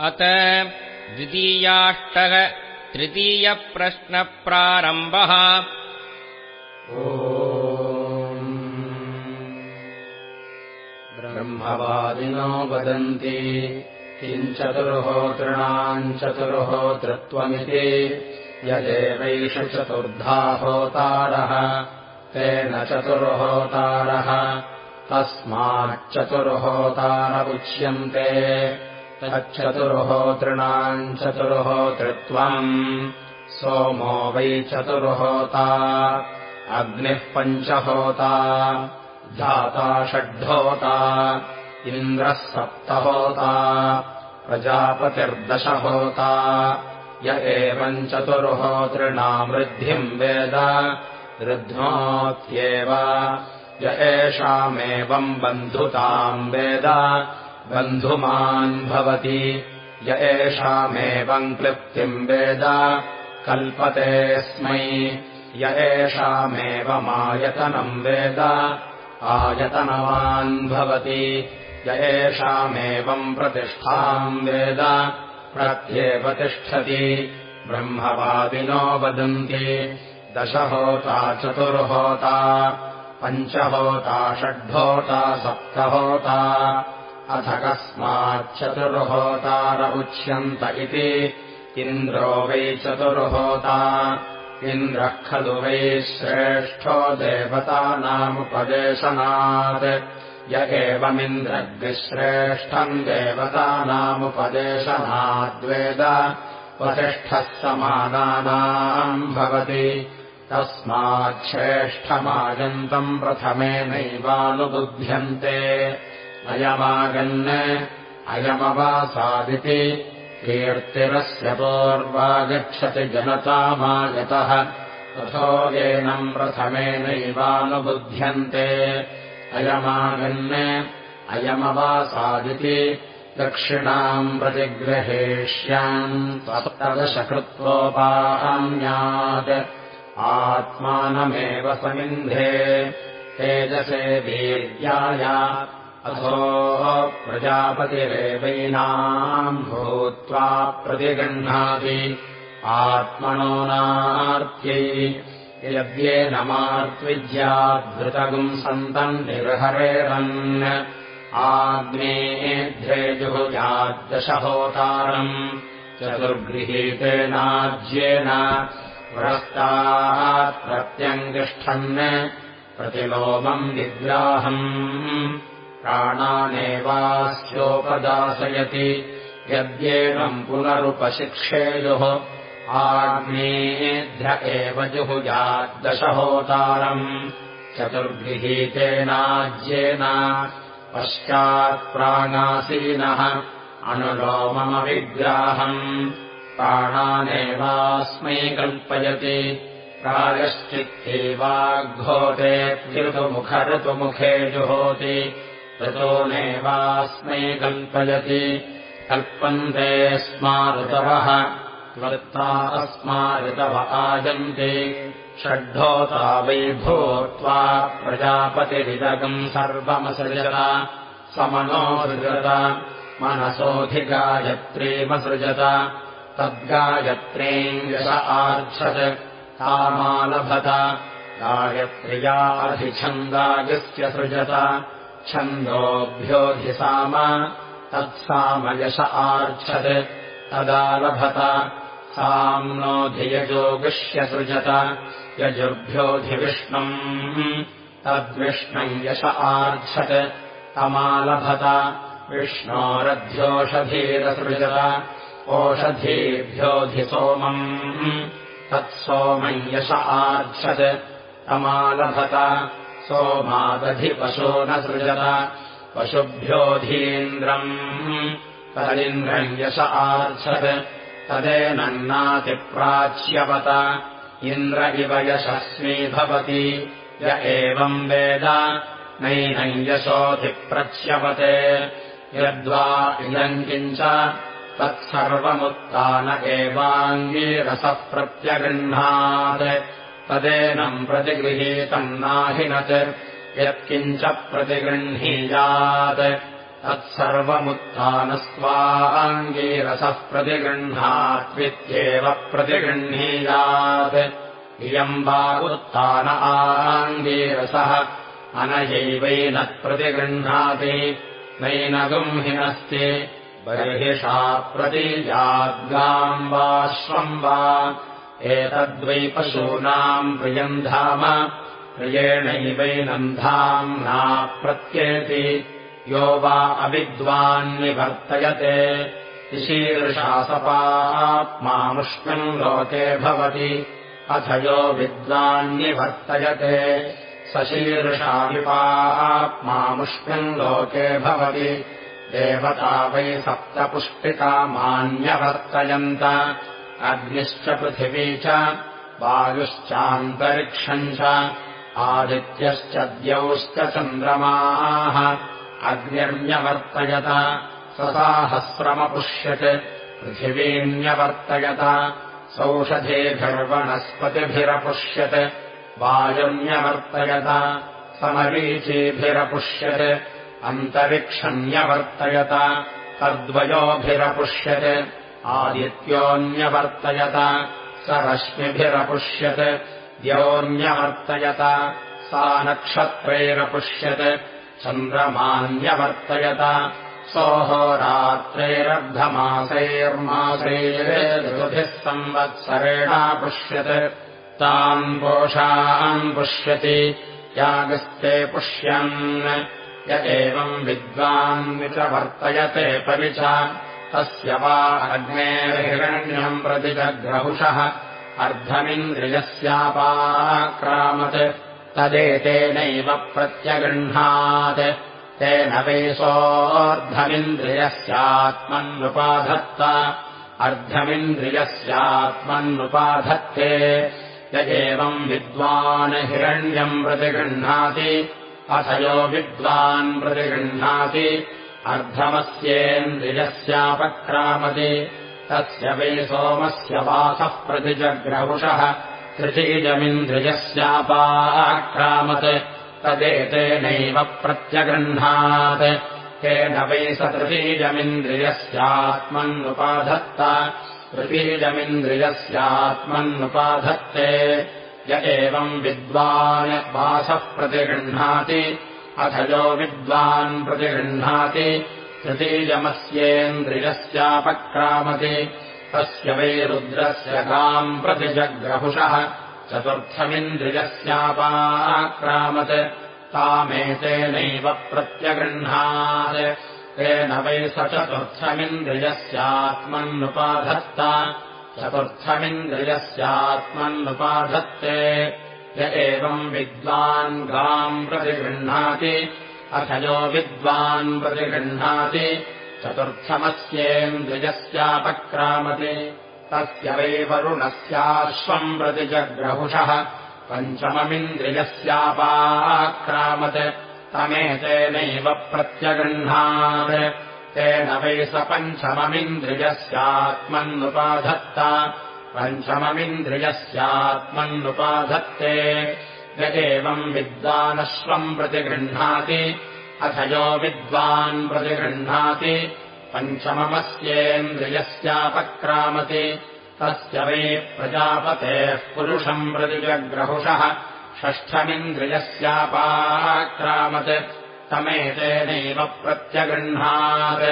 अत द्वितीयाष्टः तृतीयप्रश्नप्रारम्भः। ब्रह्मवादिनो वदन्ति किञ्चतुर्होतॄणाम् चतुर्होतृत्वमिति यदेवैष चतुर्धा होतारः तेन चतुर्होतारः तस्माच्चतुर्होतार उच्यन्ते तच्चतुर्होतॄणाम् चतुर्होतृत्वम् सोमो वै चतुर्होता। अग्निः पञ्चहोता। धाता षड्ढोता इन्द्रः सप्तहोता। प्रजापतिर्दशहोता। य एवम् चतुर्होतॄणामृद्धिम् वेद। ऋध्नोत्येव। य एषामेवम् बन्धुताम् वेद बन्धुमान् भवति। य एषामेवम् क्लिप्तिम् वेद। कल्पते स्मै। य एषामेवमायतनम् वेद। आयतनवान् भवति। य एषामेवम् प्रतिष्ठाम् वेद। प्रत्येव तिष्ठति ब्रह्मवादिनो वदन्ति। दशहोता चतुर्होता। पञ्चहोता षड्होता सप्तहोता अथ कस्माच्चतुर्होतार उच्यन्त इति। इन्द्रो वै चतुर्होता। इन्द्रः खलु वै श्रेष्ठो देवतानामुपदेशनात्। य एवमिन्द्रग्श्रेष्ठम् देवतानामुपदेशनाद्वेद। वसिष्ठः समानानाम् भवति। तस्माच्छ्रेष्ठमागन्तम् प्रथमेनैवानुबुध्यन्ते अयमागन् अयमवासादिति कीर्तिरस्य पूर्वागच्छति जनतामागतः तथो येनम् प्रथमेनैवानुबुध्यन्ते अयमागन् अयमवासादिति दक्षिणाम् प्रतिग्रहेष्याम् सप्तदशकृत्वोपाम्यात् आत्मानमेव समिन्धे तेजसे वीर्याय अथो प्रजापतिरेवैनाम् भूत्वा प्रतिगृह्णाति। आत्मनो नार्त्यै यद्येनमार्त्विज्याद्धृतगुम् सन्तम् निर्हरेरन् आग्नेऽध्येजुहुजाद्दशहोतारम् चतुर्गृहीतेनाज्येन पुरस्तात् प्रत्यङ्गिष्ठन् प्रतिलोमम् विग्राहम् प्राणानेवास्योपदासयति यद्येनम् पुनरुपशिक्षेयुः। आग्नेऽध्य एव जुहुजाद्दशहोतारम् चतुर्गृहीतेनाज्येन पश्चात्प्राणासीनः अनुलोममविग्राहम् प्राणानेवास्मै कल्पयति। प्रायश्चित्तेवाघोतेऽप्यऋतुमुख ऋतुमुखे ऋतोनेवास्मै कल्पयति कल्पन्ते स्मा ऋतवः त्वत्ता अस्मा ऋतव आजन्ति षड्ढोता वै भूत्वा प्रजापतिरिदगम् सर्वमसृजत समनोऽसृजत मनसोऽधिगायत्रीमसृजत तद्गायत्रीम् यश आर्च्छत् तामालभत गायत्र्याधिछन्दायस्य सृजत छन्दोभ्योऽधिसाम तत्सामयश आर्च्छत् तदालभत। साम्नोऽधियजोगुष्य सृजत यजुर्भ्योऽधिविष्णुम्। तद्विष्णम् यश आर्च्छत् तमालभत। विष्णोरध्योषधीरसृजत ओषधीभ्योऽधिसोमम्। तत्सोमम् यश आर्च्छत् तमालभत सोमादधिपशो न सृजत। पशुभ्योऽधीन्द्रम् तदिन्द्रम् यश आर्च्छत् तदेनन्नातिप्राच्यवत इन्द्र इव यशस्वी भवति। य एवम् वेद। नैनम् यशोऽधिप्रच्यवते यद्वा इदम् किञ्च तत्सर्वमुत्तान एवाङ्गीरसः प्रत्यगृह्णात् तदेनम् प्रतिगृहीतम् नाहिनत् यत्किञ्च प्रतिगृह्णीयात्। तत्सर्वमुत्थानस्त्वाङ्गीरसः प्रतिगृह्णात्वित्येव प्रतिगृह्णीयात्। इयम् वा उत्थान आङ्गीरसः अनयैवैनः प्रतिगृह्णाति। नैनगुम् हिनस्ति बर्हिषा प्रतीयाद्गाम् वाश्वम् वा एतद्वै पशूनाम् प्रियम् धाम। प्रियेणैवैनन्धाम्ना प्रत्येति यो वा अविद्वान्निवर्तयते ईशीर्षासपात्मामुष्मिन् लोके भवति। अथ यो विद्वान्निवर्तयते सशीर्षाविपात्मामुष्मिन् लोके भवति। देवता वै सप्तपुष्टिकामान्यवर्तयन्त अग्निश्च पृथिवी च वायुश्चान्तरिक्षम् च आदित्यश्च द्यौश्च चन्द्रमाः। अग्निर्न्यवर्तयत ससाहस्रमपुष्यत् पृथिवीन्यवर्तयत सौषधेभिर्वनस्पतिभिरपुष्यत् वायुन्यवर्तयत समरीचीभिरपुष्यत् अन्तरिक्षन्यवर्तयत तद्वयोभिरपुष्यत् आदित्योऽन्यवर्तयत। स रश्मिभिरपुष्यत्। द्योऽन्यवर्तयत। सा नक्षत्रैरपुष्यत्। चन्द्रमान्यवर्तयत। सोऽहोरात्रैरर्धमासैर्मासैर्ऋतुभिः संवत्सरेणापुष्यत्। ताम् पोषाम् पुष्यति। यागस्ते पुष्यन्। य एवम् विद्वान् वर्तयते परिच तस्य वा अग्नेर्हिरण्यम् प्रति जग्रहुषः अर्धमिन्द्रियस्यापाक्रामत् तदेतेनैव प्रत्यगृह्णात् तेन वेशोऽर्धमिन्द्रियस्यात्मन्नुपाधत्त अर्धमिन्द्रियस्यात्मन्नुपाधत्ते य एवम् विद्वान् हिरण्यम् प्रतिगृह्णाति अथ यो विद्वान् प्रतिगृह्णाति अर्धमस्येन्द्रियस्यापक्रामति तस्य वै सोमस्य वासः प्रतिजग्रहुषः। तृतीजमिन्द्रियस्यापाक्रामत् तदेतेनैव प्रत्यगृह्णात्। तेन वै स तृतीजमिन्द्रियस्यात्मन्नुपाधत्त तृतीजमिन्द्रियस्यात्मन्नुपाधत्ते य एवम् विद्वान् वासः प्रतिगृह्णाति अथ यो विद्वान् प्रतिगृह्णाति तृतीयमस्येन्द्रियस्यापक्रामति। तस्य वै रुद्रस्य गाम् प्रतिजग्रहुषः चतुर्थमिन्द्रियस्यापाक्रामत्। तामेतेनैव प्रत्यगृह्णात्। तेन वै स चतुर्थमिन्द्रियस्यात्मन्नुपाधत्त। चतुर्थमिन्द्रियस्यात्मन्नुपाधत्ते य एवम् विद्वान् गाम् प्रतिगृह्णाति। अथ यो विद्वान् प्रतिगृह्णाति। चतुर्थमस्येन्द्रियस्यापक्रामति तस्य वै वरुणस्याश्वम् प्रतिजग्रहुषः। पञ्चममिन्द्रियस्यापाक्रामत्। तमेतेनैव प्रत्यगृह्णात्। तेन वै स पञ्चममिन्द्रियस्यात्मन्नुपाधत्त पञ्चममिन्द्रियस्यात्मन्नुपाधत्ते य एवम् विद्वानश्वम् प्रतिगृह्णाति अथ यो विद्वान् प्रतिगृह्णाति पञ्चममस्येन्द्रियस्यापक्रामति तस्य वै प्रजापतेः पुरुषम् प्रतिजग्रहुषः षष्ठमिन्द्रियस्यापाक्रामत् तमेतेनैव प्रत्यगृह्णात्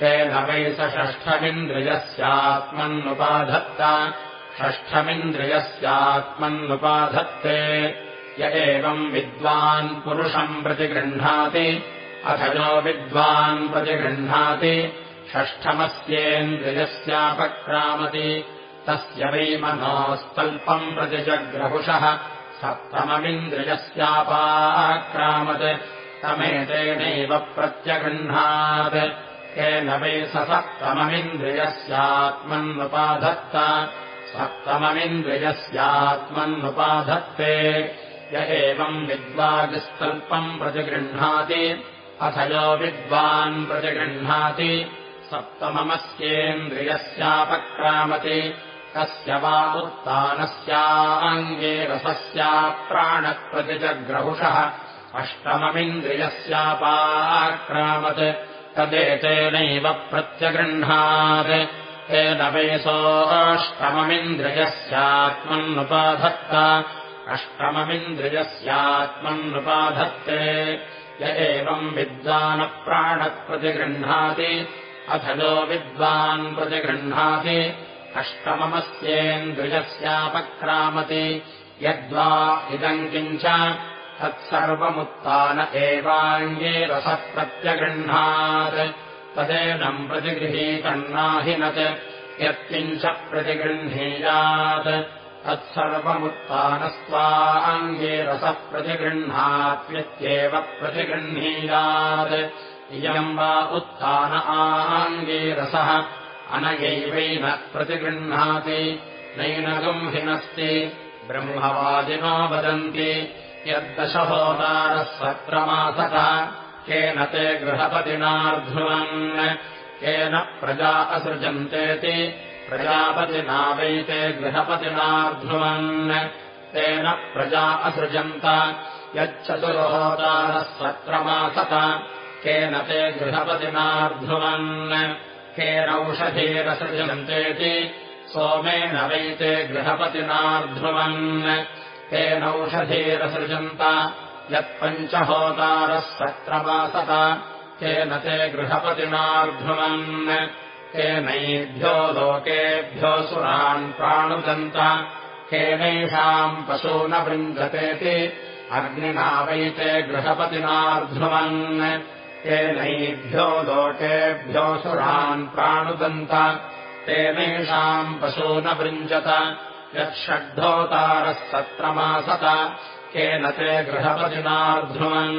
तेन वै स षष्ठमिन्द्रियस्यात्मन्नुपाधत्त। षष्ठमिन्द्रियस्यात्मन्नुपाधत्ते। य एवम् विद्वान् पुरुषम् प्रतिगृह्णाति। अथ यो विद्वान् प्रतिगृह्णाति। षष्ठमस्येन्द्रियस्यापक्रामति। तस्य वै मनोस्तल्पम् प्रतिजग्रहुषः। सप्तममिन्द्रियस्यापाक्रामत्। तमेतेनैव प्रत्यगृह्णात् तेन वै स सप्तममिन्द्रियस्यात्मन्नुपाधत्त। सप्तममिन्द्रियस्यात्मन्नुपाधत्ते य एवम् विद्वादिस्तल्पम् प्रतिगृह्णाति। अथ यो विद्वान् प्रतिगृह्णाति। सप्तममस्येन्द्रियस्यापक्रामति। तस्य वा उत्तानस्याङ्गे रसस्याप्राणप्रतिजग्रहुषः अष्टममिन्द्रियस्यापाक्रामत् तदेतेनैव प्रत्यगृह्णात्। तेन वेसोऽष्टममिन्द्रियस्यात्मन्नुपाधत्त अष्टममिन्द्रियस्यात्मन्नुपाधत्ते। य एवम् विद्वानप्राणप्रतिगृह्णाति। अथ यो विद्वान् प्रतिगृह्णाति। अष्टममस्येन्द्रियस्यापक्रामति। यद्वा इदम् किञ्च तत्सर्वमुत्थान एवाङ्गे रसः प्रत्यगृह्णात्। तदेनम् प्रतिगृहीतन्नाहिनत् यत्किञ्च प्रतिगृह्णीयात्। तत्सर्वमुत्थानस्त्वाङ्गे रसः प्रतिगृह्णात्यत्येव प्रतिगृह्णीयात्। इयम् वा उत्थान आङ्गे रसः अनयैवैन प्रतिगृह्णाति। नैनगम् हिनस्ति ब्रह्मवादिनो वदन्ति यद्दशहोदारः सत्रमासत केन ते गृहपतिनार्ध्रुवन्। केन प्रजा असृजन्तेति प्रजापतिना वैते गृहपतिनार्ध्रुवन्। तेन प्रजा असृजन्त। यच्चतुर्होदारः सत्रमासत केन ते गृहपतिनार्ध्रुवन्। केनौषधीरसृजन्तेति सोमेन वैते गृहपतिनार्ध्रुवन् तेनौषधीरसृजन्त यत्पञ्चहोतारः सत्रवासत केन ते गृहपतिनार्ध्रुवन् केनैभ्यो लोकेभ्यो सुरान् प्राणुदन्त केनैषाम् पशू न वृञ्जतेति अग्निना वैते गृहपतिनार्ध्रुवन् केनैभ्यो लोकेभ्यो सुरान् प्राणुदन्त तेनैषाम् पशू न वृञ्जत यत्षड्ढोतारः सत्रमासत केन ते गृहपतिनार्ध्रुवन्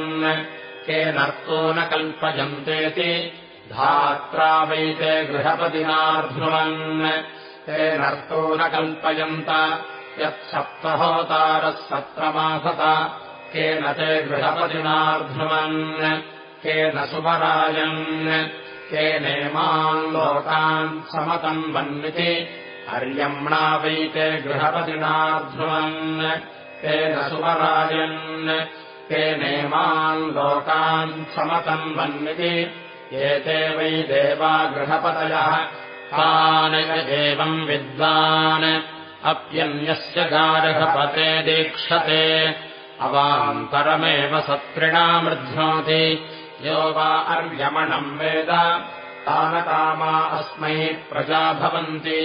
केनर्तो न कल्पयन्तेति धात्रा वैते गृहपतिनार्ध्रुवन् तेनर्तो न कल्पयन्त यत्सप्तहोतारः सत्रमासत केन ते गृहपतिनार्ध्रुवन् केन सुपरायन् केनेमान् लोकान् समतम् वन्विति अर्यम्णा वैते गृहपतिनार्ध्रुवन् केन सुपरायन् केनेमान् लोकान् समतम् वन्विति एते वै देवा गृहपतयः तान् एवम् विद्वान्। अप्यन्यस्य गार्हपते दीक्षते अवान्तरमेव सत्रिणामृध्नोति यो वा अर्यमणम् वेद तानकामा अस्मै प्रजा भवन्ति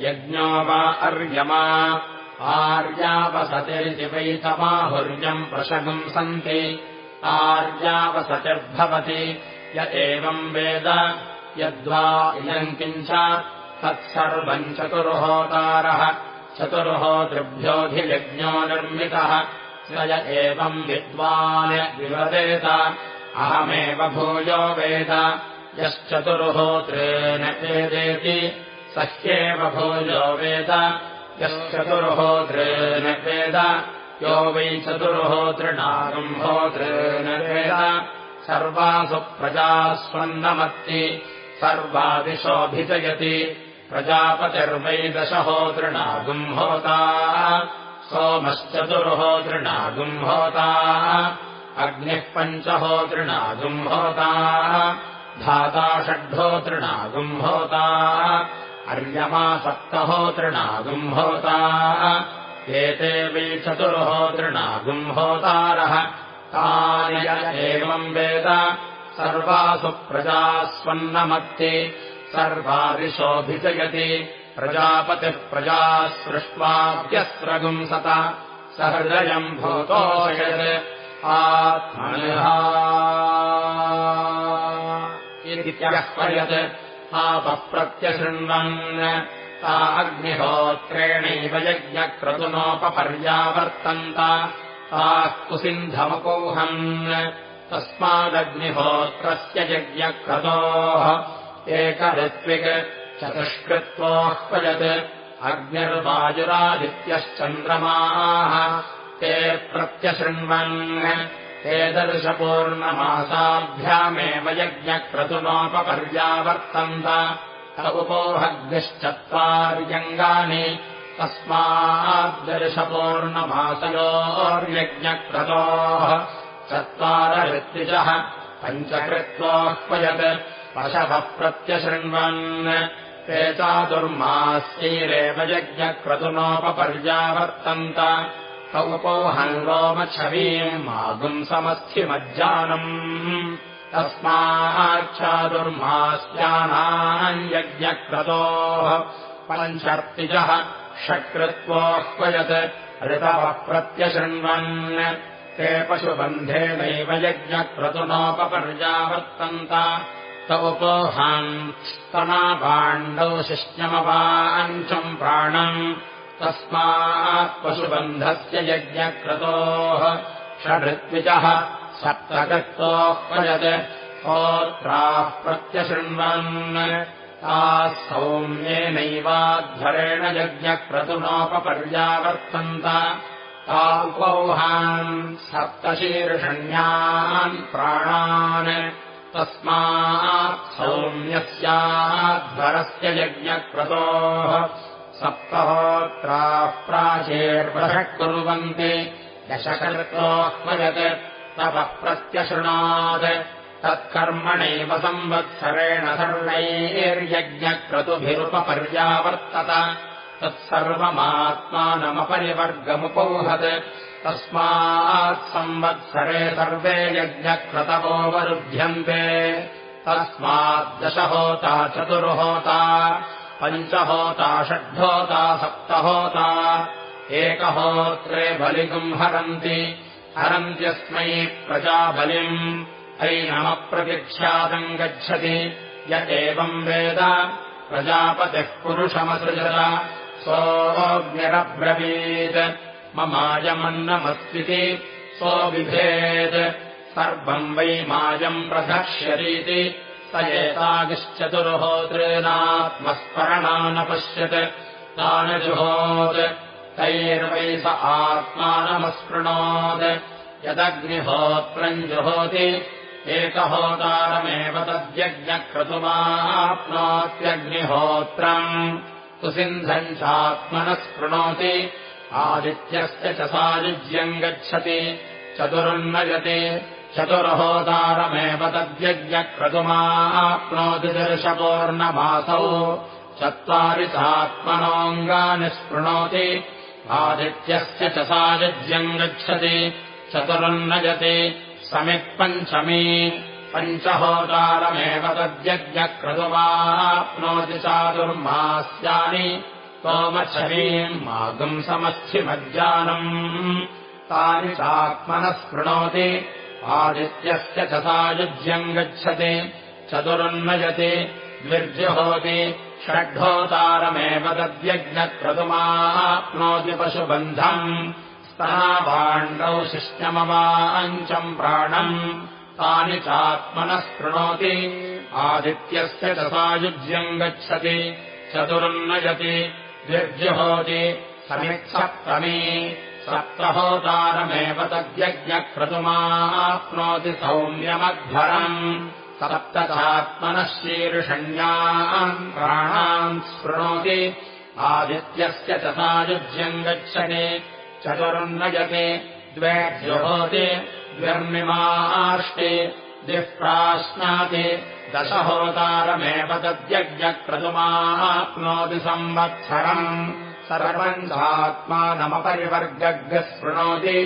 यज्ञो वा अर्यमा आर्यावसतिरिति वैतमाहुर्यम् प्रशगुंसन्ति आर्यावसतिर्भवति। य एवम् वेद। यद्वा इयम् किञ्च तत्सर्वम् चतुर्होतारः। चतुर्होतृभ्योऽधियज्ञो निर्मितः। स य एवम् विद्वान् विवदेत। अहमेव भूयो वेद। यश्चतुर्होत्रेण वेदेति सह्येव भूयो वेद यश्चतुर्होत्रेण वेद यो वै चतुर्होतृणागम् होत्रेण वेद। सर्वासु प्रजास्वन्नमत्ति सर्वादिशोऽभिजयति प्रजापतिर्वै सोमश्चतुर्होतृणागुम् होता अग्निः पञ्चहोतृणागुम् होता धाता षड्ढोतृणागुम् होता अर्यमा सप्तहोतृणागुम् होता। एते वै चतुर्होतृणागुम् होतारः। तानि एवम् वेद। सर्वासु प्रजास्वन्नमत्ति। सर्वादिशोऽभिजयति प्रजापतिः प्रजा सृष्ट्वाभ्यस्रगुंसत सहृदयम् भूतोषयत् आत्मनिहा इत्यहयत् आपप्रत्यशृण्वन् ता अग्निहोत्रेणैव यज्ञक्रतुनोपपर्यावर्तन्त। ताः कुसिन्धमपोहन् तस्मादग्निहोत्रस्य यज्ञक्रतोः एकऋत्विक् चतुष्कृत्वोह्वयत् अग्निर्वायुरादित्यश्चन्द्रमाः। ते प्रत्यशृण्वन् ते दर्शपूर्णमासाभ्यामेव यज्ञक्रतुनोपपर्यावर्तन्त उपोहग्निश्चत्वार्यङ्गानि तस्माद्दर्शपूर्णमासयोर्यज्ञक्रतोः चत्वारऋत्विजः पञ्चकृत्वोह्वयत् पशवः प्रत्यशृण्वन् ते चादुर्मास्यैरेव यज्ञक्रतुनोपपर्यावर्तन्त कौपोहङ्गोमच्छवीम् मागुम् समस्थिमज्जानम्। तस्माच्चादुर्मास्यानाम् यज्ञक्रतोः। पञ्चर्तिजः षट्कृत्वोह्वयत् ऋतवः प्रत्यशृण्वन् ते पशुबन्धेनैव यज्ञक्रतुनोपपर्यावर्तन्त तवपोहान् स्तनापाण्डौ शिष्यमवाञ्चम् प्राणम् तस्मात् पशुबन्धस्य यज्ञक्रतोः षडृत्विजः सप्तकृत्वोह्वयत् होत्राः प्रत्यशृण्वन् ताः सौम्येनैवाध्वरेण यज्ञक्रतुनोपपर्यावर्तन्त तापौहान् सप्तशीर्षण्यान् प्राणान् तस्मात् सौम्यस्याध्वरस्य यज्ञक्रतोः सप्तहोत्राः प्राचेर्वशः कुर्वन्ति दशकर्तोह्वयत् तपः प्रत्यशृणात्। तत्कर्मणैव संवत्सरेण सर्वैर्यज्ञक्रतुभिरुपपर्यावर्तत तत्सर्वमात्मानमपरिवर्गमुपौहत्। तस्मात् संवत्सरे सर्वे यज्ञक्रतवोऽवरुध्यन्ते तस्माद्दशहोता चतुर्होता पञ्चहोता षड्होता सप्तहोता। एकहोत्रे बलिगुम् हरन्ति। हरन्त्यस्मै प्रजाबलिम्। ऐनमप्रतिख्यातम् गच्छति। य एवम् वेद। प्रजापतिः पुरुषमसृजत। सोऽग्निरब्रवीत् ममायमन्नमस्विति। सोऽबिभेत् सर्वम् वै मायम् प्रधक्ष्यतीति स एतागिश्चतुर्होतॄनात्मस्मरणानपश्यत् तानजुहोत् तैर्वै स आत्मानमस्पृणोत् यदग्निहोत्रम् जुहोति एकहोतारमेव तद्यज्ञक्रतुमाप्नोत्यग्निहोत्रम् तु सिन्धम् चात्मनः स्पृणोति आदित्यस्य च सायुज्यम् गच्छति चतुरुन्नयति चतुर्होतारमेव तद्यज्ञक्रतुमाप्नोति दर्शपूर्णमासौ। चत्वारि चात्मनोऽङ्गानि स्पृणोति आदित्यस्य च सायुज्यम् गच्छति। चतुरुन्नयति। समित्पञ्चमी। पञ्चहोतारमेव तद्यज्ञक्रतुमाप्नोति चातुर्मास्यानि। सोमच्छरीम् मागुम् समस्थिमज्जानम् तानि चात्मनः स्पृणोति आदित्यस्य च सायुज्यम् गच्छति चतुरुन्नयति द्विर्जुहोति षड्ढोतारमेव तद्यज्ञक्रतुमाप्नोति पशुबन्धम् स्तनाभाण्डौ शिष्यमवाञ्चम् प्राणम् तानि चात्मनः स्पृणोति आदित्यस्य च सायुज्यम् गच्छति चतुरुन्नयति द्विर्जुहोति समित्सप्तमी सप्तहोतारमेव तद्यज्ञक्रतुमाप्नोति सौम्यमध्वरम्। सप्तचात्मनः शीर्षण्याम् प्राणान् स्पृणोति। आदित्यस्य च सायुज्यम् गच्छति। चतुरुन्नयति द्वे जुहोति द्व्यर्मिमाष्टि दिःप्राश्नाति दशहोतारमेव तद्यज्ञक्रतुमाप्नोति संवत्सरम् सर्वम् चात्मानमपरिवर्गस्पृणोति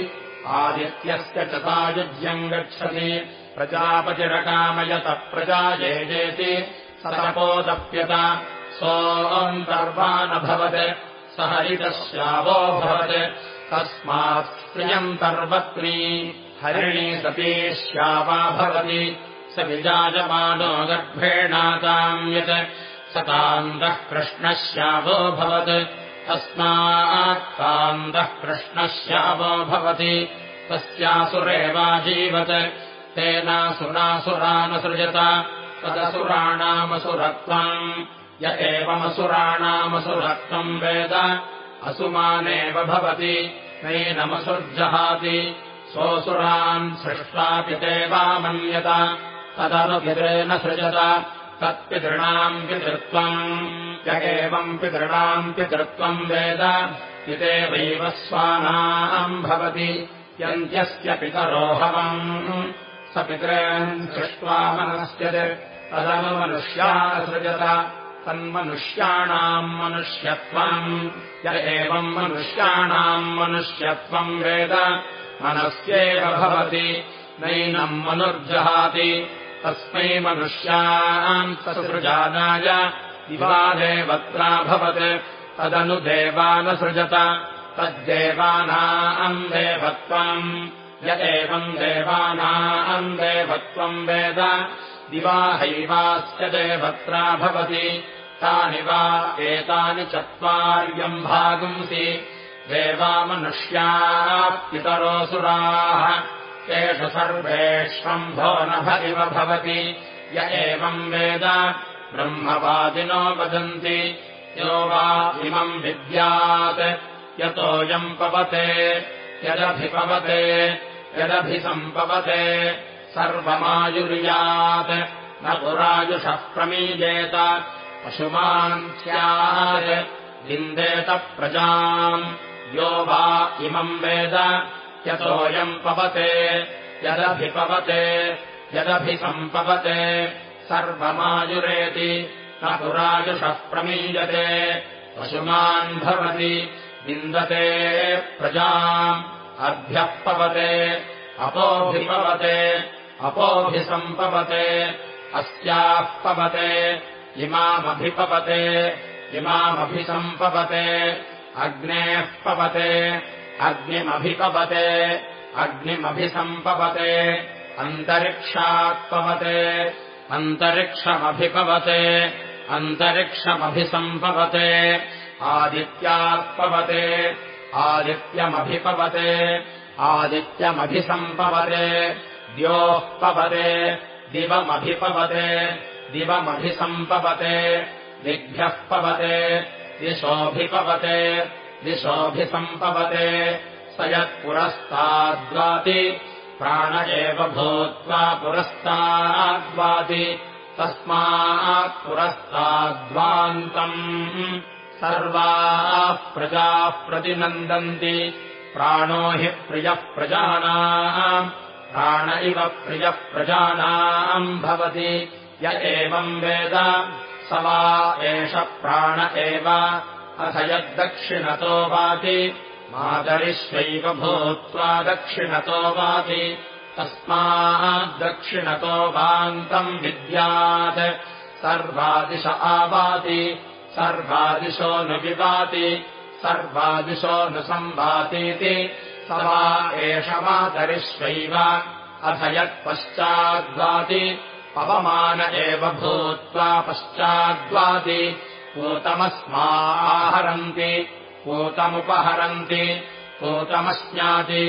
आदित्यस्य च सायुज्यम् गच्छति। प्रजापतिरकामयतः प्रजा येजेति सतपोदप्यत सोऽन्तर्वानभवत् स हरितस्यावोऽभवत् तस्मात् स्त्रियन्तर्वत्री हरिणी सती श्यावा भवति। स विजायमानो गर्भेणाताम् यत्। स कृष्णश्यावोऽभवत् तस्मात्तान्तः कृष्णश्यावो भवति। तस्यासुरेवाजीवत् तेनासुरासुरानसृजत तदसुराणामसुरत्वम्। य एवमसुराणामसुरत्वम् वेद। असुमानेव भवति। नैनमसुर्जहाति सोऽसुरान् सृष्टापितेवा मन्यत तदनुभिद्रेण सृजत तत्पितॄणाम् पितृत्वम्। य एवम् पितॄणाम् पितृत्वम् वेद। पितेवैव स्वानाम् भवति। यन्त्यस्य पितरोहवम्। स पितॄन् सृष्ट्वा मनस्यत्। तदनुमनुष्यासृजत तन्मनुष्याणाम् मनुष्यत्वम्। य एवम् मनुष्याणाम् मनुष्यत्वम् वेद। मनस्येव भवति। नैनम् मनुर्जहाति तस्मै मनुष्याम् ससृजानाय भवत्। तदनु देवानसृजत तद्देवानाम् देवत्वम्। य एवम् देवानाम् देवत्वम् वेद। दिवाहैवास्य देवत्रा भवति। तानि वा एतानि चत्वार्यम् भागुंसि। देवामनुष्यापितरोऽसुराः एष सर्वेष्वम्भो नभ इव भवति। य एवम् वेद। ब्रह्मवादिनो वदन्ति। यो वा इमम् विद्यात्। यतोऽयम् पवते। यदभिपवते। यदभिसम्पवते। सर्वमायुर्यात्। न पुरायुषः प्रमीयेत पशुमान् स्यात्। विन्देत प्रजाम्। यो वा इमम् वेद यतोऽयम् पवते यदभिपवते यदभिसम्पवते सर्वमायुरेति न पुरायुषः प्रमीयते पशुमान् भवति विन्दते प्रजाम् अभ्यः पवते अपोऽभिपवते अपोऽभिसम्पवते अस्याः पवते इमामभिपवते इमामभिसम्पवते अग्नेः पवते अग्निमभिपवते अग्निमभिसम्पवते अन्तरिक्षात्पवते अन्तरिक्षमभिपवते अन्तरिक्षमभिसम्पवते आदित्यात्पवते आदित्यमभिपवते आदित्यमभिसम्पवते द्योः पवते दिवमभिपवते दिवमभिसम्पवते दिग्भ्यः पवते दिशोऽभिपवते दिशोऽभिसम्पवते। स यत्पुरस्ताद्वाति प्राण एव भूत्वा पुरस्ताद्वाति तस्मात् पुरस्ताद्वान्तम्। सर्वाः प्रजाः प्रतिनन्दन्ति प्राणो हि प्रियः प्रजानाम् प्राण इव प्रियः प्रजानाम् भवति। य एवम् वेद स वा एष प्राण एव अथ यद्दक्षिणतो वाति। मातरिष्वैव भूत्वा दक्षिणतो वाति। तस्माद्दक्षिणतो वान्तम् विद्यात्। सर्वादिश आवाति। सर्वादिशो न विवाति। सर्वादिशो न संवातीति। स वा एष मातरिष्वैव। अथ यत्पश्चाद्वाति। पवमान एव भूत्वा पश्चाद्वाति पूतमस्माहरन्ति पूतमुपहरन्ति पूतमश्नाति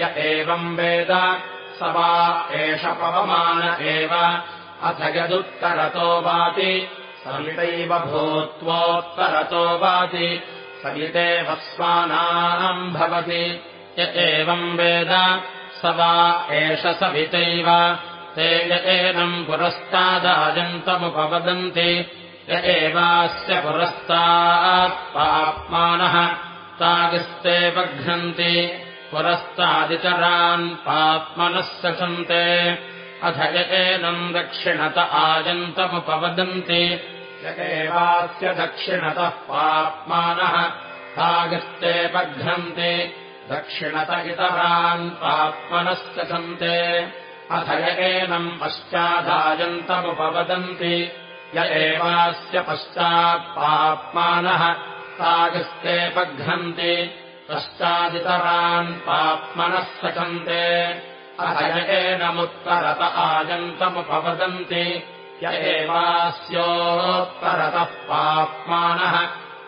य एवम् वेद स वा एष पवमान एव। अथ यदुत्तरतो वाति समितैव भूत्वोत्तरतो वाति समितेव स्वानाम् भवति। य एवम् वेद स वा एष सवितैव। ते य एनम् पुरस्तादाजन्तमुपवदन्ति य एवास्य पुरस्तात्पाप्मानः तागिस्ते बघ्नन्ति। पुरस्तादितरान् पाप्मनः सचन्ते अथ य एनम् दक्षिणत आजन्तमुपवदन्ति य एवास्य दक्षिणतः पाप्मानः तागिस्ते बघ्नन्ति। दक्षिणत इतरान् पाप्मनः सचन्ते अथ य एनम् पश्चादाजन्तमुपवदन्ति य एवास्य पश्चात्पाप्मानः तागस्ते बघ्नन्ति पश्चादितरान् पाप्मनः सचन्ते। अथ य एनमुत्तरत आजन्तमुपवदन्ति य एवास्योत्तरतः पाप्मानः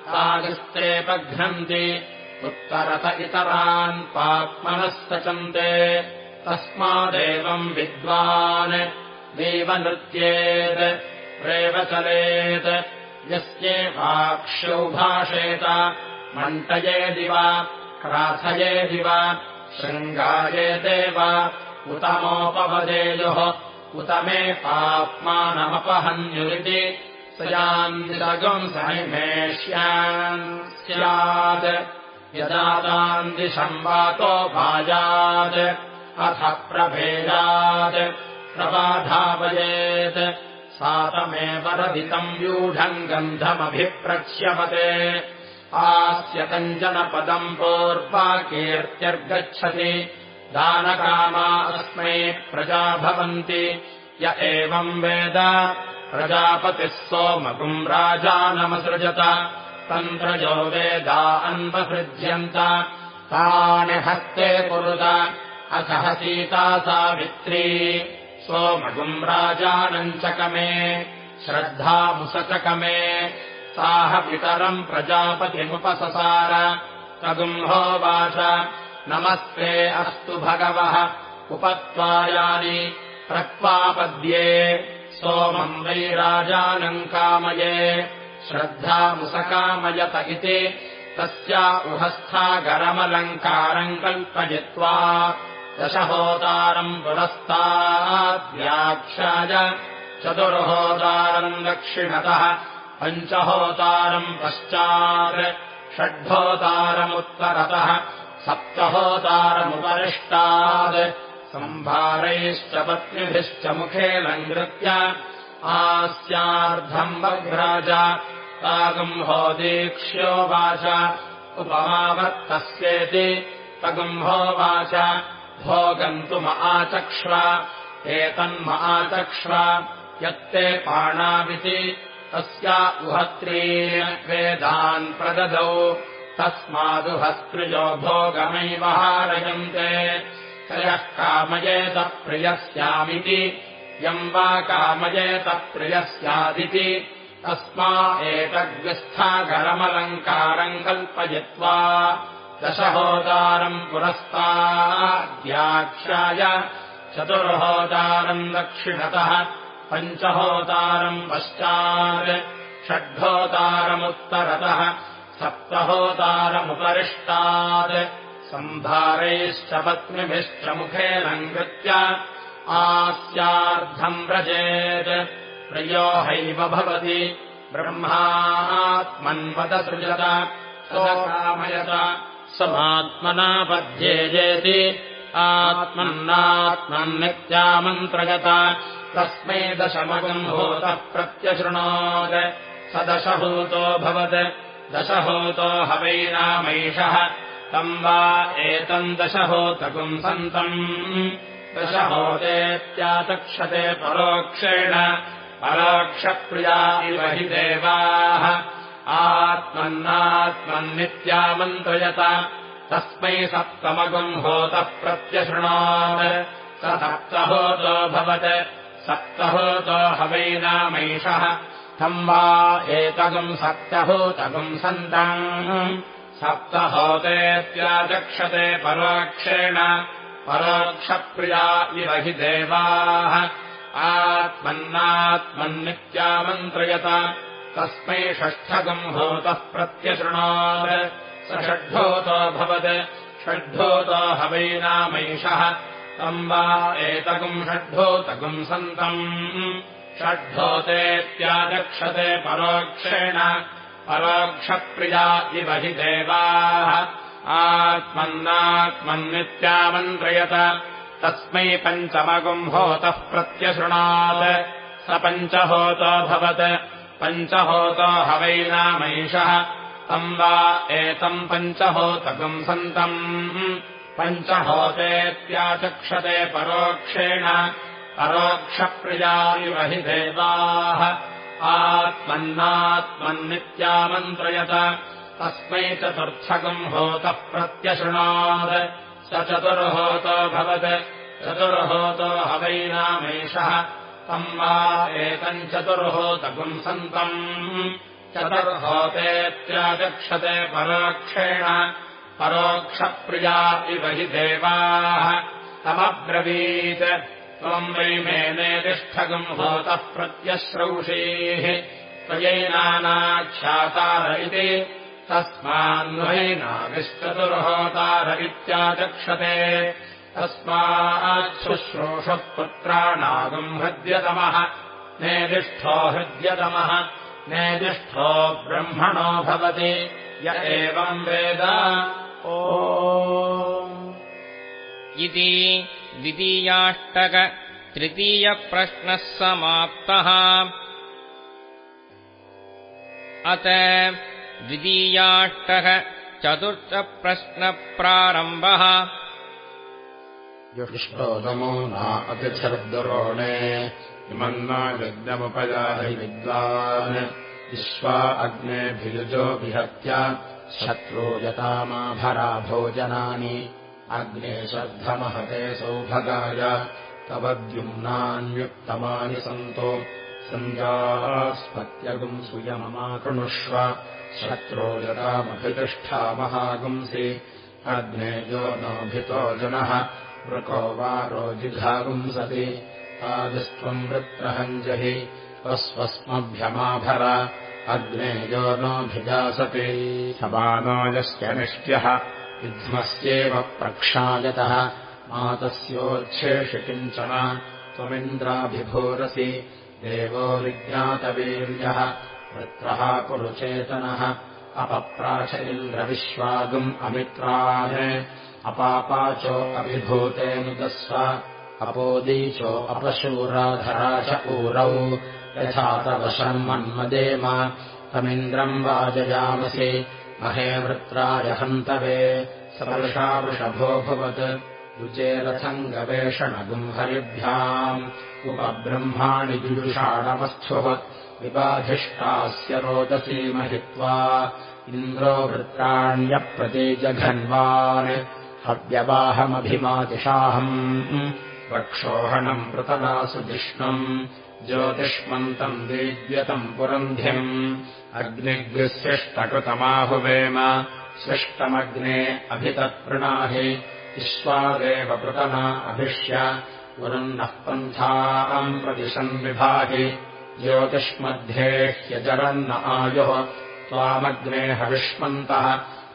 तागस्ते बघ्नन्ति उत्तरत इतरान् पाप्मनः सचन्ते। तस्मादेवम् विद्वान् देवनृत्येत् प्रेव चलेत् यस्येवाक्ष्यौ भाषेत मण्टयेदिव क्राथयेदिव शृङ्गायेदेव उतमोपवदेयुः उत मे पाप्मानमपहन्युरिति सयान्दिरगम् सनिमेष्यान् स्यात्। यदा भाजात् अथ प्रभेदात् प्रबाधावयेत् सातमेव रदितम् व्यूढम् गन्धमभिप्रक्ष्यपते आस्य कञ्चनपदम् पूर्वाकीर्त्यर्गच्छति। दानकामा अस्मै प्रजा भवन्ति य एवम् वेद। प्रजापतिः सोमकुम् राजानमसृजत। तन्त्रजो वेदा अन्वसृज्यन्त। तानि हस्ते कुरुत। अथः सीता सावित्री सोमगुम् राजानञ्चकमे श्रद्धामुसचकमे। साह पितरम् प्रजापतिमुपससार तगुम्होवाच नमस्ते अस्तु भगवः उपत्वायानि प्रक्वापद्ये सोमम् वै राजानम् कामये श्रद्धामुसकामयत इति तस्या उहस्थागरमलङ्कारम् कल्पयित्वा दशहोतारम् पुरस्ताद्व्याख्याय चतुर्होतारम् दक्षिणतः पञ्चहोतारम् पश्चात् षड्होतारमुत्तरतः सप्तहोतारमुपरिष्टात् सम्भारैश्च पत्निभिश्च मुखे लङ्कृत्य आस्यार्धम् वघ्राज तागुम्होदीक्ष्योवाच उपमावर्तस्येति तगुम्होवाच भोगन्तुम आचक्ष्व एतन्म आचक्ष्व यत्ते पाणाविति तस्या उहत्रीन् वेदान् प्रददौ तस्मादुहस्त्रियो भोगमैव हारयन्ते त्रयः कामयेत प्रियस्यामिति यम् वा कामयेत प्रियस्यादिति तस्मा एतद्व्यस्थागरमलङ्कारम् कल्पयित्वा दशहोदारम् पुरस्ताद्याख्याय चतुर्होदारम् दक्षिणतः पञ्चहोतारम् पश्चात् षड्होतारमुत्तरतः सप्तहोतारमुपरिष्टात् सम्भारैश्च पत्निभिश्च मुखे लङ्कृत्य आस्यार्धम् व्रजेत् प्रियो हैव भवति ब्रह्मात्मन्वदसृजत सकामयत समात्मनापद्येजेति आत्मन्नात्मन्नित्यामन्त्रगत तस्मै दशमगम् भूतः प्रत्यशृणोत्। स दशभूतो भवत्। दशहोतो हवैनामैषः। तम् वा एतम् दशहोतकुम् सन्तम्। दशहोतेत्याचक्षते परोक्षेण। परोक्षप्रिया इव हि देवाः आत्मन्नात्मन्नित्यामन्त्रयत। तस्मै सप्तमगुम् होतः प्रत्यशृणात् स सप्तहोतो भवत् सप्तहोतो हवैनामैषः तम् वा एतगुम् सप्तहोतगुम् सन्तम्। सप्तहोतेत्याचक्षते परोक्षेण। परोक्षप्रिया इव हि देवाः। आत्मन्नात्मन्नित्यामन्त्रयत तस्मै षष्ठगम् भूतः प्रत्यशृणात्। स षड्भूतो भवत्। षड्भूतो हवैनामैषः। तम् वा एतगुम् षड्भूतगुम् सन्तम्। षड्भूतेत्याचक्षते परोक्षेण। परोक्षप्रिया इव हि देवाः। आत्मन्नात्मन्नित्यामन्त्रयत। तस्मै पञ्चमगुम्भूतः प्रत्यशृणात्। स पञ्चहोतो हवैनामैषः तम् वा एतम् पञ्चहोतकम् सन्तम्। पञ्चहोतेत्याचक्षते परोक्षेण परोक्षप्रिया इव हि देवाः आत्मन्नात्मन्नित्यामन्त्रयत तस्मै चतुर्थकम् होतः प्रत्यशृणात् स चतुर्होतो भवत् चतुर्होतो हवैनामेषः तम् वा एतम् चतुर्होतकुम् सन्तम्। चतुर्होतेत्याचक्षते परोक्षेण। परोक्षप्रिया इव हि देवाः। तमब्रवीत्। त्वम् वै मेने तिष्ठगम् होतः प्रत्यश्रौषीः। त्वयैनानाख्यातार इति। तस्मान्वैनाविश्चतुर्होतार इत्याचक्षते तस्माच्छुश्रूषः पुत्राणागम् हृद्यतमः। नेदिष्ठो हृद्यतमः। नेदिष्ठो ब्रह्मणो भवति। य एवम् वेद। इति द्वितीयाष्टक तृतीयप्रश्नः समाप्तः। अत द्वितीयाष्टः चतुर्थप्रश्नप्रारम्भः जुष्टोदमो न अतिच्छर्दरोणे यज्ञमुपजाहि विद्वान् विश्वा अग्नेभियुजो विहत्य शत्रो यतामाभरा भोजनानि। अग्ने श्रद्धमहते सौभगाय। तव द्युम्नान्युत्तमानि सन्तो। सञ्जास्पत्यगुंसुयममाकृणुष्व शत्रो यतामभितिष्ठामहागुंसि अग्नेयो नोभितो जनः वृको वा रोजिघागुंसति आदिस्त्वम् वृत्रहञ्जहि स्वस्वस्मभ्यमाभर अग्नेयो नोऽभिजासति समानो यस्य निष्ट्यः। युध्मस्येव प्रक्षायतः। मातस्योच्छेषि किञ्चन। त्वमिन्द्राभिभूरसि। देवो विज्ञातवीर्यः। वृत्रः कुरुचेतनः। अपप्राच इन्द्रविश्वागुम् अमित्रान् अपापाचो अभिभूतेऽनुदस्व अपोदीचो अपशूराधरा च ऊरौ। यथा तव शर्मन्मदेम तमिन्द्रम् वाजयामसि महे वृत्राय हन्तवे। सवर्षावृषभोऽभवत् रुचेरथम् गवेषणगुम् हरिभ्याम्। उपब्रह्माणि जुजुषाणमस्थुः विबाधिष्टास्य रोदसी महित्वा। इन्द्रो वृत्राण्यप्रतीजघन्वान् हव्यवाहमभिमातिशाहम् वक्षोहणम् पृतनासु जिष्णुम् ज्योतिष्मन्तम् दीव्यतम् पुरन्ध्यम् अग्निग्स्यष्टकृतमाहुवेम सृष्टमग्ने अभितत्प्रणाहि विश्वादेव पृतना अभिष्य पुरन्नः पन्थाम् प्रतिशन्विभाहि ज्योतिष्मध्ये ह्यजरन्न आयुः त्वामग्ने हविष्मन्तः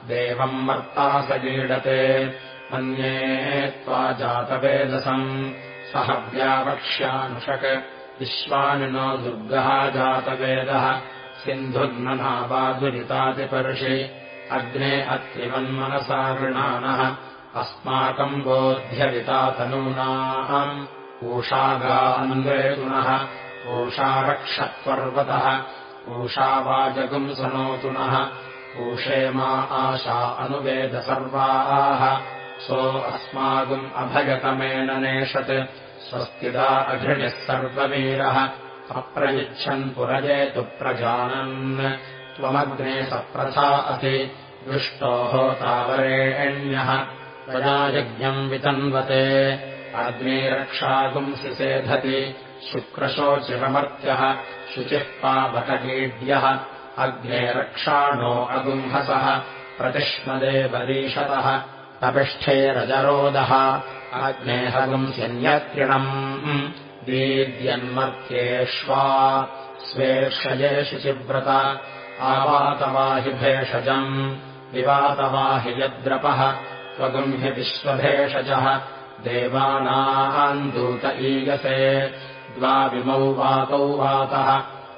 देवम् मर्ता स गीडते मन्ये त्वा जातवेदसम् सह व्यावक्ष्यानुषक्। विश्वानिनो दुर्गः जातवेदः। सिन्धुर्ननावादुरितातिपर्षि अग्ने अत्रिवन्मनसा गृणानः अस्माकम् बोध्यवितातनूनाम् पूषागान्वेतुनः पूषारक्षत्वर्वतः पूषावाजगुंसनोतुनः पूषे मा आशा अनुवेद सर्वाः। सो अस्माकम् अभयतमेन नेषत्। स्वस्तिदा अघृणिः सर्ववीरः। अप्रयच्छन् पुरजेतु प्रजानन्। त्वमग्ने सप्रथा असि। दृष्टोः तावरेण्यः प्रजायज्ञम् वितन्वते। अग्निरक्षागुंसि सेधति शुक्रशोचिरमर्त्यः। शुचिः पावकगीड्यः अग्ने रक्षाणो अगुम्हसः प्रतिष्मदेवरीषतः तपिष्ठेरजरोदः अग्नेहगुंस्यन्यत्रिणम् दीद्यन्मर्त्येष्वा स्वेक्षये शुचिव्रत आवातवाहि भेषजम् विवातवाहि यद्रपः त्वगुम्हि विश्वभेषजः। देवानाम् दूत ईयसे द्वाविमौ वातौ वातः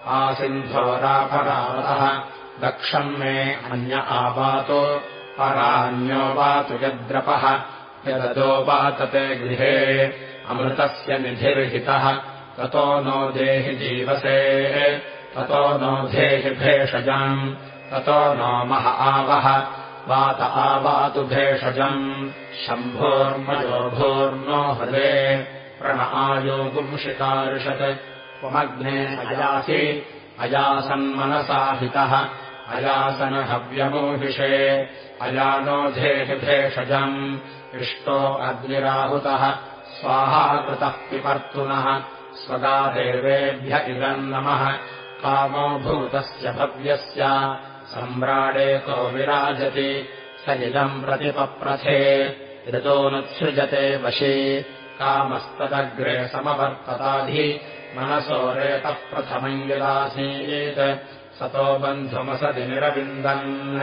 आसिन्धोरापरावतः दक्षम् मे अन्य आवातो परान्यो वातु यद्रपः। यदोपातते गृहे अमृतस्य निधिर्हितः। ततो नो देहि जीवसे ततो नो धेहि भेषजम् ततो नो मह आवः वात आवातु भेषजम् शम्भोर्मयोभोर्नो हृदे। प्रण आयोगुंशितार्षत् त्वमग्ने अयासि अयासन्मनसाहितः अयासनहव्यमोहिषे अयानो धेहि भेषजम् इष्टो अग्निराहुतः स्वाहाकृतः पिपर्तुनः स्वगादेवेभ्य इदम् नमः कामो भूतस्य भव्यस्य सम्राडेको विराजति स इदम् प्रतिपप्रथे ऋतोऽनुत्सृजते वशी कामस्तदग्रे समवर्तताधि मनसो रेतः प्रथमम् विलासीत् सतो बन्धुमसति निरविन्दन्।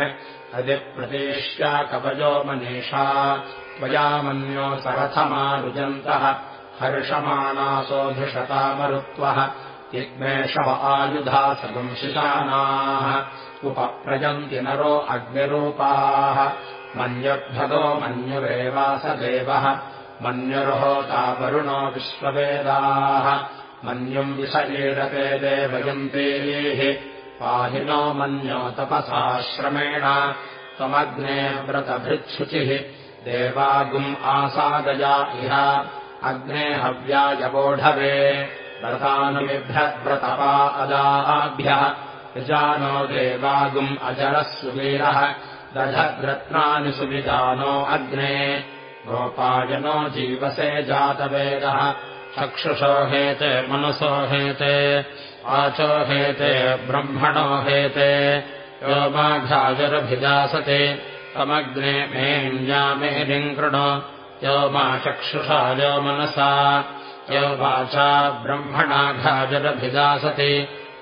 अधिप्रतीष्याकवयो मनीषा। त्वया मन्यो सरथमारुजन्तः हर्षमाणासोऽधिषतामरुत्वः तिग्मेषव आयुधा सगुंशिशानाः उपप्रजन्ति नरो अग्निरूपाः। मन्युद्भगो मन्युरेवासदेवः मन्युर्होता वरुणो विश्ववेदाः मन्युम् विष ईडते देवयन्तीः पाहि नो मन्यो तपसाश्रमेण त्वमग्ने व्रतभृच्छुचिः। देवागुम् आसादया इह। अग्ने हव्यायवोढवे व्रतानुमिभ्यद्व्रतपा अदाभ्यः यजानो देवागुम् अजरः सुवीरः दधद्रत्नानि सुविधानो अग्ने। गोपायनो जीवसे जातवेदः चक्षुषो हेते मनसो हेते आचो हेते ब्रह्मणो हेते। यो माघाजरभिदासते तमग्ने मेऽ्यामेलिम् कृणो यो मा चक्षुषा यो मनसा। यो वाचा ब्रह्मणाघाजरभिदासति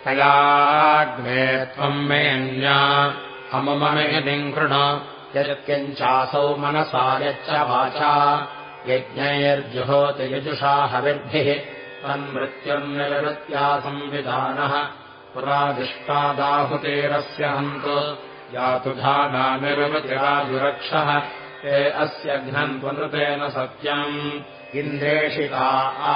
तयाग्ने त्वम् मेऽन्या अमुममेलिम् कृण यत्किञ्चासौ मनसा यच्च वाचा यज्ञैर्जुहोति यजुषा हविर्भिः तन्मृत्युर्निवृत्त्या संविधानः पुरादिष्टादाहुतेरस्य हन्तु यातु धानानिर्वृतिराजुरक्षः ते अस्य घ्नन्त्वनृतेन सत्यम्। इन्द्रेषिता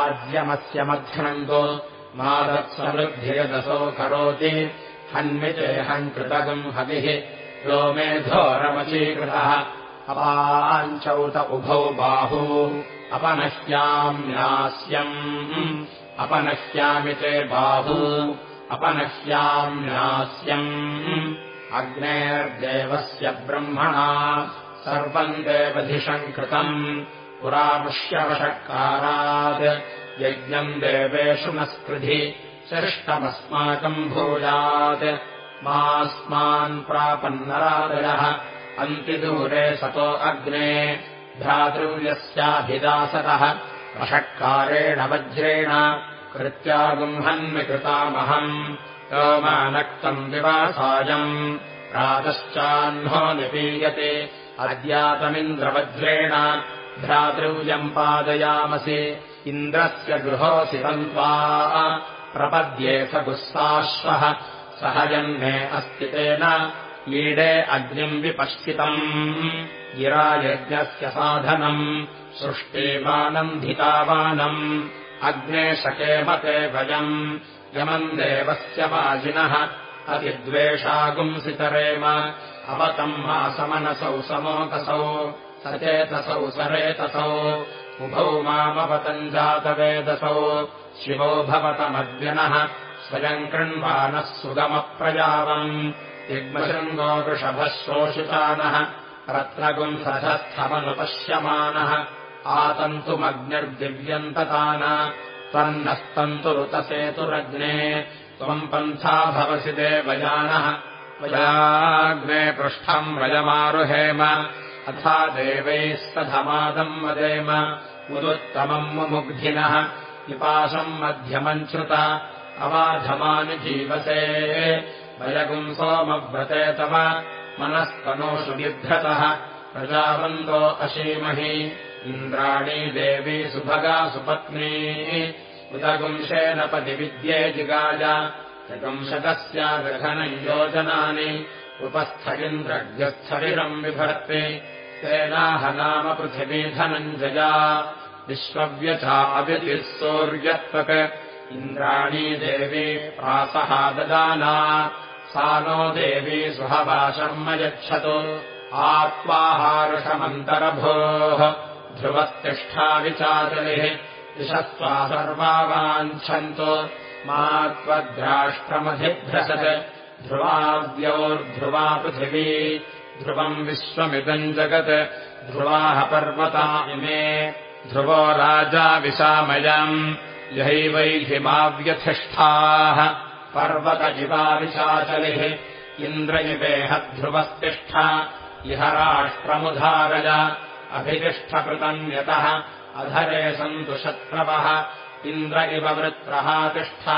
आद्यमस्य मध्यनन्तो मादत्समृद्धियदसौ करोति। हन्मितेऽहम् कृतगम् हविः। यो मेधोरमचीकृतः अपाञ्चौत उभौ बाहू। अपनश्याम्यास्यम् अपनश्यामि ते बाहू। अपनश्याम्यास्यम् अग्नेर्देवस्य ब्रह्मणा सर्वम् देवधिषम् कृतम् पुरामुष्यवषत्कारात् यज्ञम् देवेषु न स्पृधि। शिष्टमस्माकम् भूयात्। मास्मान् प्रापन्नरादयः अन्तिदूरे सतो अग्ने भ्रातृव्यस्याभिदासतः वषट्कारेण वज्रेण कृत्यागुम्हन्विकृतामहम् योमानक्तम् विवासायम् प्रातश्चाह्नो निपीयते अद्यातमिन्द्रवज्रेण भ्रातृव्यम् पादयामसि इन्द्रस्य गृहोऽसि तन्त्वा प्रपद्ये स गुस्साश्वः सहजन्मे अस्ति तेन लीडे अग्निम् विपश्चितम्। गिरायज्ञस्य साधनम् सृष्टिवानम् धितावानम्। अग्ने शकेमते भयम् यमम् देवस्य वाजिनः अतिद्वेषागुंसितरेम अवतम् मासमनसौ समोकसौ सचेतसौ सरेतसौ। उभौ मामवतम् जातवेदसौ। शिवो भवतमद्यनः स्वयम् कृण्वानः सुगमप्रयावम् युग्मशृङ्गो वृषभः शोषितानः रत्नगुंसधस्थमनुपश्यमानः आतन्तुमग्निर्दिव्यन्ततान त्वन्नस्तन्तुरुतसेतुरग्ने त्वम् पन्था भवसि देवयानः वयाग्ने पृष्ठम् व्रजमारुहेम अथा देवैः सधमादम् वदेम उदुत्तमम् मुमुग्धिनः पिपाशम् मध्यमम् श्रुत अवाधमानि जीवसे वयगुम् सोमव्रते तव मनस्तनोषु बिभ्रतः प्रजावन्तो अशीमहि। इन्द्राणी देवी सुभगा सुपत्नी। उदगुंशेन पतिविद्ये जिगाय। चगुंशतस्यागृहनम् योजनानि। उपस्थगिन्द्रज्ञस्थविरम् बिभर्ति तेनाह नाम पृथिवीधनञ्जया विश्वव्यथा अवितिः सौर्यत्वक्। इन्द्राणी देवी प्रासः ददाना सा नो देवी सुहवाशर्म यच्छतु आत्वाहारुषमन्तरभोः ध्रुवस्तिष्ठाविचारिः दिशस्वा सर्वा वाञ्छन्तु मा त्वद्राष्ट्रमधिभ्रशत् ध्रुवाद्योर्ध्रुवा पृथिवी। ध्रुवम् विश्वमिदम् जगत्। ध्रुवाः पर्वता इमे। ध्रुवो राजा विशामयम्। यहैवैहिमाव्यथिष्ठाः पर्वत इवाविशाचलिः इन्द्र इवेह ध्रुवस्तिष्ठ इह राष्ट्रमुधारय अभितिष्ठकृतम् यतः अधरे सन्तु शत्रवः इन्द्र इव वृत्रहा तिष्ठ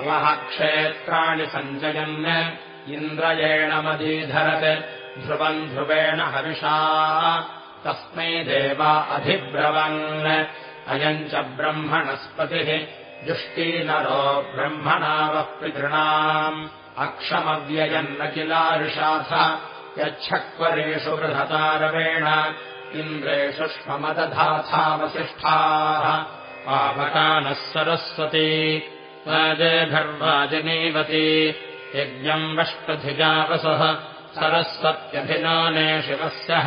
अवः क्षेत्राणि सञ्जयन् इन्द्रयेणमधीधरत् ध्रुवम् ध्रुवेण हविषा तस्मै देवा अधिब्रवन् अयम् च ब्रह्मणस्पतिः जुष्टीनरो ब्रह्मणावः पितृणाम् अक्षमव्ययन्न किलारुषाथ यच्छक्वरेषु बृहतारवेण इन्द्रे सुष्मदधाथावसिष्ठाः पावकानः सरस्वती राजेभर्वाजनीवती यज्ञम् वष्टधिजावसः सरस्वत्यभिनाने शिवस्यः।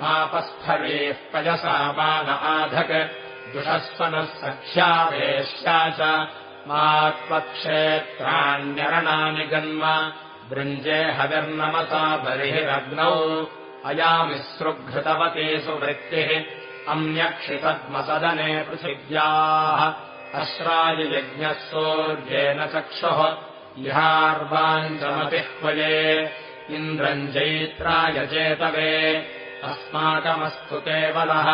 मापस्फलेः पयसामान आधक् दुषस्वनः सख्यावेश्या च मात्वक्षेत्राण्यरणानि गन्म वृञ्जे हविर्नमसा बर्हिरग्नौ अयामिसृघृतवती सुवृत्तिः अन्यक्षितद्मसदने पृथिव्याः अश्राययज्ञः सोऽर्जेन चक्षुः इहार्वाञ्चमतिः क्वये इन्द्रम् जैत्राय अस्माकमस्तु केवलः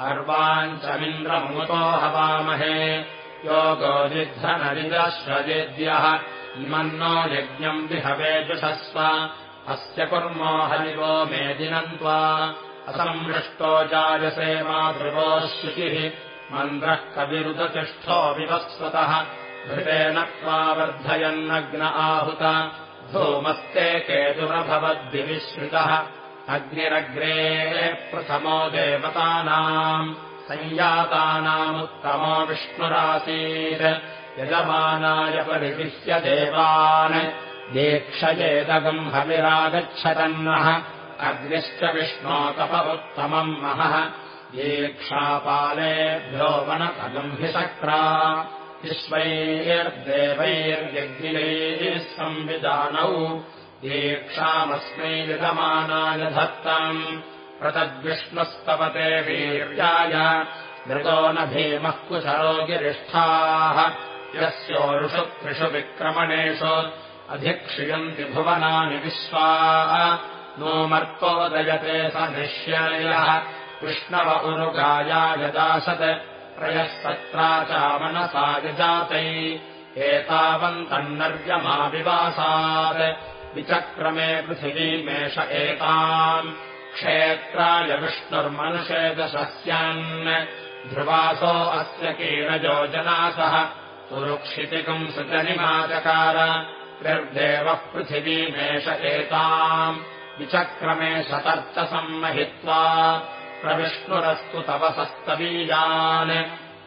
अर्वाञ्चमिन्द्रमुतो हवामहे। योगो जिद्धनरिदश्रजेद्यः इमन्नो यज्ञम् विहवेजुषस्व अस्य कुर्मो हरिवो मेदिनम् त्वा असंमृष्टो जायसे मातृवो शुचिः। मन्द्रः कविरुदतिष्ठो विवस्वतः। घृतेन त्वा वर्धयन्नग्न धूमस्ते केतुरभवद्भिविश्रितः अग्निरग्रे प्रथमो देवतानाम् सञ्जातानामुत्तमो विष्णुरासीत्। यजमानाय परिविश्य देवान्। दीक्षयेदगम् हविरागच्छतन्नः। अग्निश्च विष्णो तप उत्तमम् महः। दीक्षापालेभ्यो वनकगम् हि सक्रा विश्वैर्देवैर्यज्ञैः संविधानौ दीक्षामस्मै यजमानाय धत्तम् प्रतद्विष्णुस्तवते वीर्याय मृतो न भीमः कुशरो गिरिष्ठाः। यस्योरुषु त्रिषु विक्रमणेषु अधिक्षियन्ति भुवनानि विश्वा। नो मर्कोदयते स निश्ययः विष्णव उरुगायाय दासत्। त्रयः सत्रा चामनसा यजातै। एतावन्तन्नर्यमाविवासात् विचक्रमे पृथिवीमेष एताम्। क्षेत्राय विष्णुर्मनुषेदशस्यान् ध्रुवासो अस्य कीरजोजनासः सुरुक्षितिकम् सुजनिमाचकार। निर्देवः पृथिवीमेष एताम्। विचक्रमे शतर्चसम्महित्वा प्रविष्णुरस्तु तव सस्तवीयान्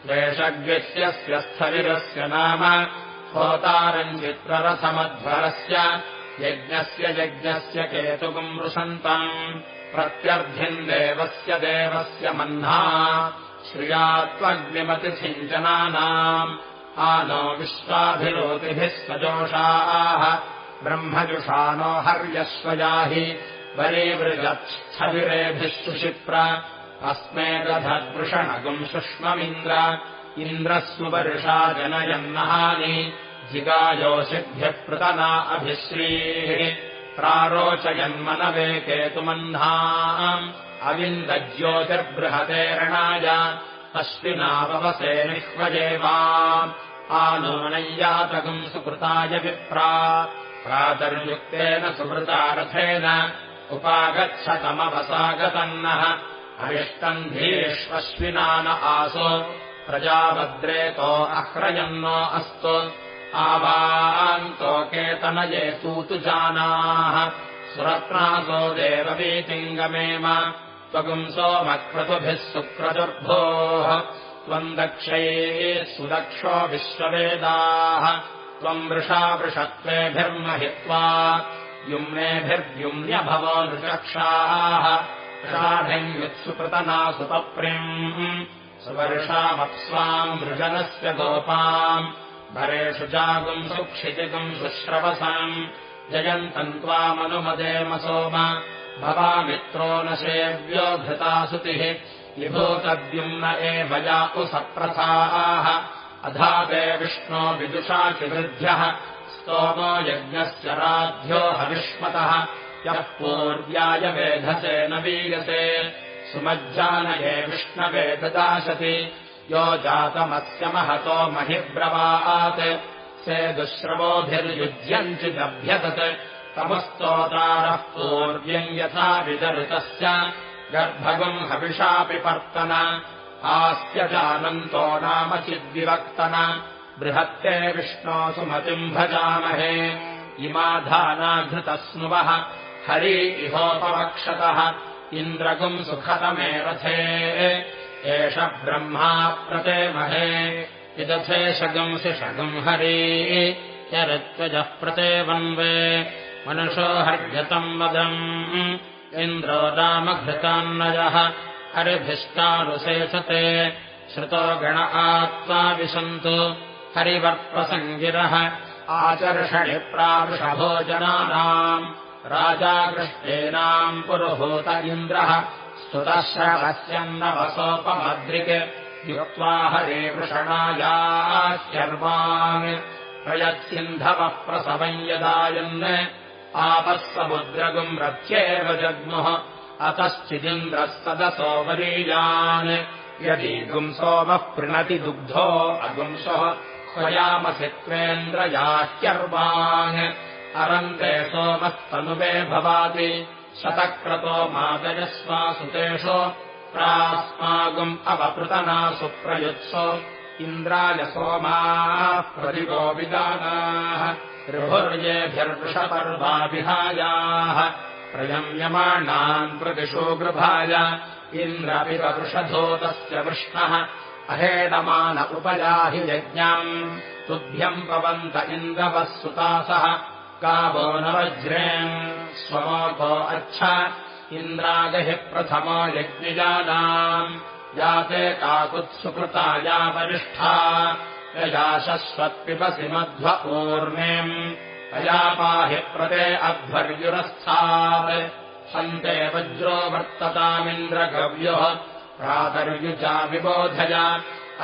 द्वेषग्यस्य स्थविरस्य नाम। होतारम् चित्ररथमध्वरस्य यज्ञस्य यज्ञस्य केतुकम् वृषन्तम् प्रत्यर्थिम् देवस्य देवस्य मह्ना श्रियात्वग्निमतिसिञ्चनानाम् आनो विश्वाभिरोतिभिः सजोषाः ब्रह्मजुषानो हर्यश्वयाहि वरीवृजच्छविरेभिः सुषिप्र अस्मे दधद्वृषणगुम् सुष्ममिन्द्र इन्द्रः वर्षा जनयन्नहानि जिगायोषिभ्यः पृतना अभिश्रीः प्रारोचयन्मनवे केतुमह्नाम् अविन्दज्योतिर्बृहतेरणाय अश्विनाववसे निह्वजेवा। आनोनय्यातकम् सुकृताय विप्रा। प्रातर्युक्तेन सुहृतारथेन उपागच्छतमवसागतन्नः। अरिष्टम् धीष्वश्विनान आसो। प्रजाभद्रेतो अह्रयन्नो अस्तु आवान्तोकेतनये सूतु जानाः। सुरत्नासो देववीतिङ्गमेम त्वगुंसो मक्रतुभिः सुक्रतुर्भोः त्वम् दक्षैः सुदक्षो विश्ववेदाः। त्वम् वृषा वृषत्वेभिर्महित्वा। युम्नेभिर्युम्न्यभवो नृचक्षाः। षाढञ्युत्सुकृतना सुपप्रिम् सुवर्षामप्स्वाम् वृजनस्य गोपाम् भरेषु जागुम् सुक्षितिकम् सुश्रवसाम्। जयन्तम् त्वामनुमदेम सोम भवामित्रो न सेव्यो धृतासुतिः विभूतद्युम्न एव यातु सप्रथाः अधाते विष्णो विदुषा चिवृद्ध्यः स्तोमो यज्ञस्य राध्यो हविष्मतः यः पूर्व्याय वेधसे न वीयसे। सुमज्जानये विष्णवे ददाशति यो जातमस्य महतो महिब्रवात्। से दुःश्रवोभिर्युज्यञ्चिदभ्यदत् तमस्तोतारः पूर्व्यम् यथा विदर्तस्य। गर्भगम् हविषापि पर्तन। आस्त्यजानन्तो नाम चिद्विवक्तन। बृहत्ते विष्णो सुमतिम् भजामहे। इमा धानाघृतस्नुवः हरि इहोपवक्षतः। इन्द्रगुम् सुखतमे रथे एष ब्रह्मा प्रतेमहे। इदथे शगंसि शगम् हरी यरत्वजः प्रतेवन्वे मनुषो हर्यतम् वदम् इन्द्रो रामघृतान्नयः हरिभिष्टानुशेषते श्रुतो गण आत्मा विशन्तु हरिवर्प्रसङ्गिरः आचर्षणि प्रावृषभोजनानाम् राजा कृष्णेनाम् पुरुभूत इन्द्रः स्तुतश्रवस्यन्नवसोपमद्रिक् युक्त्वा हरे वृषणायाश्चर्वान् प्रयत्सिन्धवः प्रसवम् यदायन्। आपः समुद्रगुम् रथ्येव जग्मुः। अतश्चिदिन्द्रः सदसो वरीयान्। यदि गुंसोमः प्रणति दुग्धो अगुंसः। स्वयामसि त्वेन्द्रयाह्यर्वान् अरन्ते सोमस्तनुवे भवाति शतक्रतो मादयस्वासुतेषु प्रास्मागुम् अवपृतनासु प्रयुत्सो इन्द्राय सोमाः प्रतिगोविदानाः ऋभुर्येभिर्वृषपर्वाविहायाः प्रयम्यमाणान् प्रतिशो गृभाय इन्द्रपितवृषधोतस्य वृष्णः अहेडमान उपयाहि यज्ञाम् तुभ्यम् पवन्त इन्द्रवः सुतासः कावो न वज्रेम् स्वमोको अच्छ इन्द्रागहि प्रथमो यज्ञजानाम् याते काकुत्सुकृता या वरिष्ठा यजाशश्वत्पिबसि मध्व ऊर्णेम् अयापाहि प्रते अध्वर्युरस्थात् हन्ते वज्रो वर्ततामिन्द्रगव्योः प्रातर्युजा विबोधय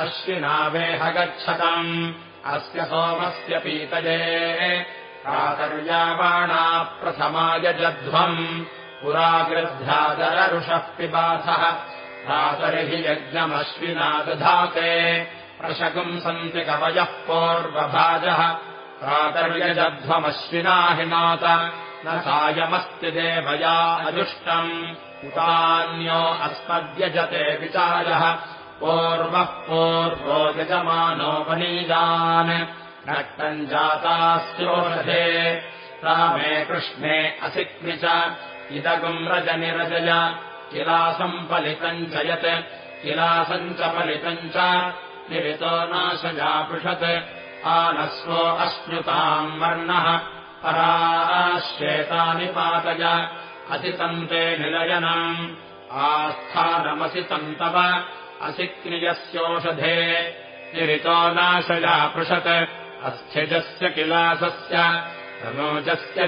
अश्विनावेह गच्छतम् अस्य सोमस्य पीतये प्रातर्यावाणा प्रथमायजध्वम् पुरागृध्यादररुषः पिबाधः। प्रातर्हि यज्ञमश्विना दधाते प्रशकुम् सन्ति कवयः पूर्वभाजः। प्रातर्यजध्वमश्विना हि नात न सायमस्ति देवया अजुष्टम् उतान्यो अस्मद्यजते विचारः। पूर्वः पूर्वो यजमानोपनीयान् रक्तम् जातास्योषधे। रामे कृष्णे असिक्मि च। इदगुम् रजनिरजय। किलासम् पलितम् च यत्। किलासम् च पलितम् च। निरितो नाशजापृषत् आनस्वो अश्नुताम् वर्णः। पराश्वेतानि पातय। असितन्ते निलयनम्। आस्थानमसि तन्तव असिक्रियस्योषधे निरितो नाशयापृषत् अस्थिजस्य किलासस्य रनोजस्य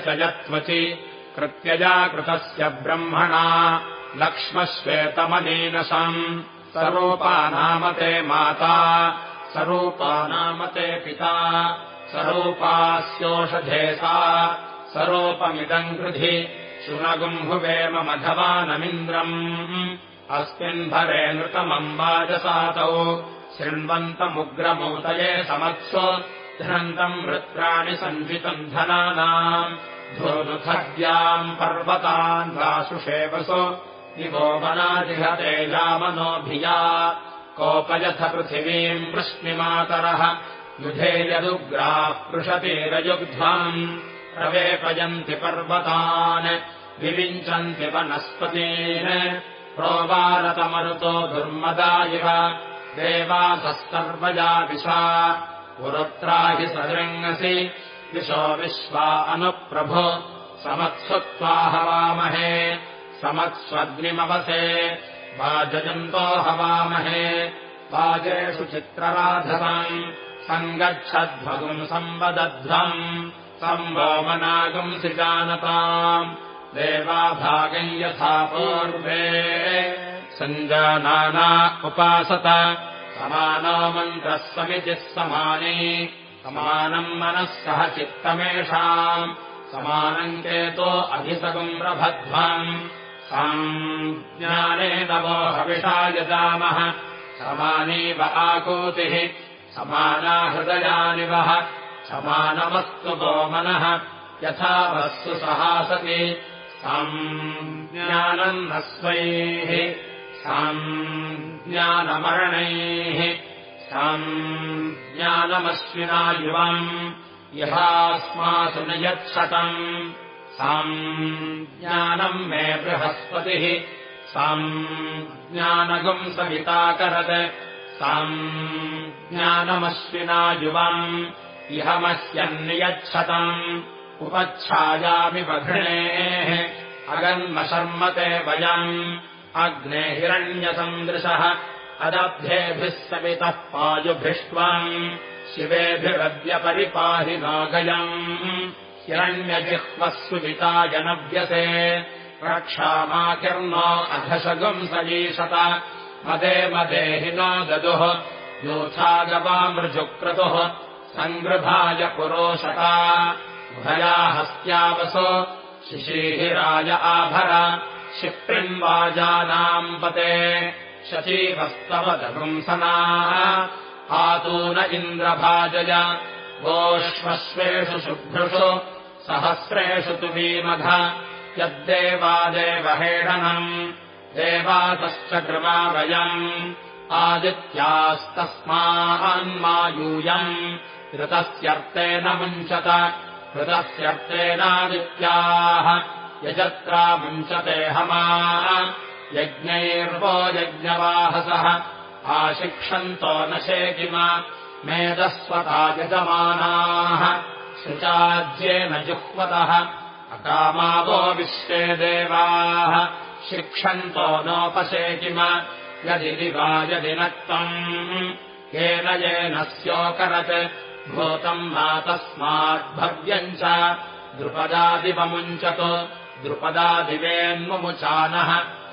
कृत्यजा कृतस्य ब्रह्मणा लक्ष्मश्वेतमनीनशम् सरूपा नाम ते माता। सरूपा नाम ते पिता। सरूपास्योषधे सा। सरूपमिदम् कृधि शुनगुम्भुवेम मघवानमिन्द्रम् अस्मिन् भरे नृतमम्बाजसातौ शृण्वन्तमुग्रमूतये समत्सु धनन्तम् वृत्राणि सञ्जितम् धनानाम् धूनुखद्याम् पर्वतान् वासुषेवसु यामनोभिया कोपयथ पृथिवीम् वृष्णिमातरः युधे यदुग्राः पृषतिरयुग्ध्वम् प्रवेपयन्ति पर्वतान् विविञ्चन्ति वनस्पतीन् प्रोवारतमरुतो दुर्मदा इव देवासः सर्वजा विशा पुरुत्रा हि सदृङ्गसि विशो विश्वा अनुप्रभो समत्सुत्वा हवामहे समत्स्वग्निमवसे वाजयन्तो हवामहे वाजेषु चित्रराधवम् सङ्गच्छध्वगुम् संवदध्वम् संवोमनागुंसि जानताम् देवाभागम् यथा पूर्वे सञ्जानाना उपासत समानो मन्त्रः समितिः समानी। समानम् मनः सह चित्तमेषाम्। समानम् केतो अभिसगुम् रभध्वम् सञ्ज्ञाने नवो हविषा यजामः। समानीव आकूतिः। समाना हृदयानिवः समानमस्तु गोमनः यथा वस्तु सहासति। सञ्ज्ञानम् न स्वैः सञ्ज्ञानमरणैः सञ्ज्ञानमश्विना युवम् यथास्मासु न यत्सतम् सञ्ज्ञानम् मे बृहस्पतिः साम् ज्ञानगुम् सविताकरत् साम् ज्ञानमश्विना युवम् इहमस्यन्नियच्छतम् उपच्छायामि बघृणेः अगन्मशर्मते वयम् अग्ने हिरण्यसन्दृशः अदभ्येभिः सवितः पायुभिष्ट्वम् शिवेभिरद्यपरिपाहि नागयम् हिरण्यजिह्वस्विताय नव्यसे रक्षामाकिर्नो अधशगुम् सजीषत। मदे मदे हि नो ददुः योथागवामृजुक्रतुः। सङ्गृभाय पुरोशता भया हस्त्यावसो शिशीहिराय आभर क्षिप्रिम्वाजानाम् पते शचीवस्तवदपुंसना आतून इन्द्रभाजय गोष्मश्वेषु शुभ्रुषु सहस्रेषु तु वीमघ यद्देवादेवहेडनम् देवातश्च कृमावयम् आदित्यास्तस्मान्मायूयम् ऋतस्यर्तेन मुञ्चत ऋतस्यर्तेनादित्याः यजत्रा मुञ्चते हमा यज्ञैर्वो यज्ञवाहसः आशिक्षन्तो न शेकिम मेदस्वता यजमानाः शुचाज्येन जुह्वतः अकामावो विश्वे देवाः शिक्षन्तो नोपशेकिम यदि वा यदि नक्तम् येन येन स्योकरत् भूतम् वा तस्माद्भव्यम् च द्रुपदादिवमुञ्चतु द्रुपदादिवेन्मुचानः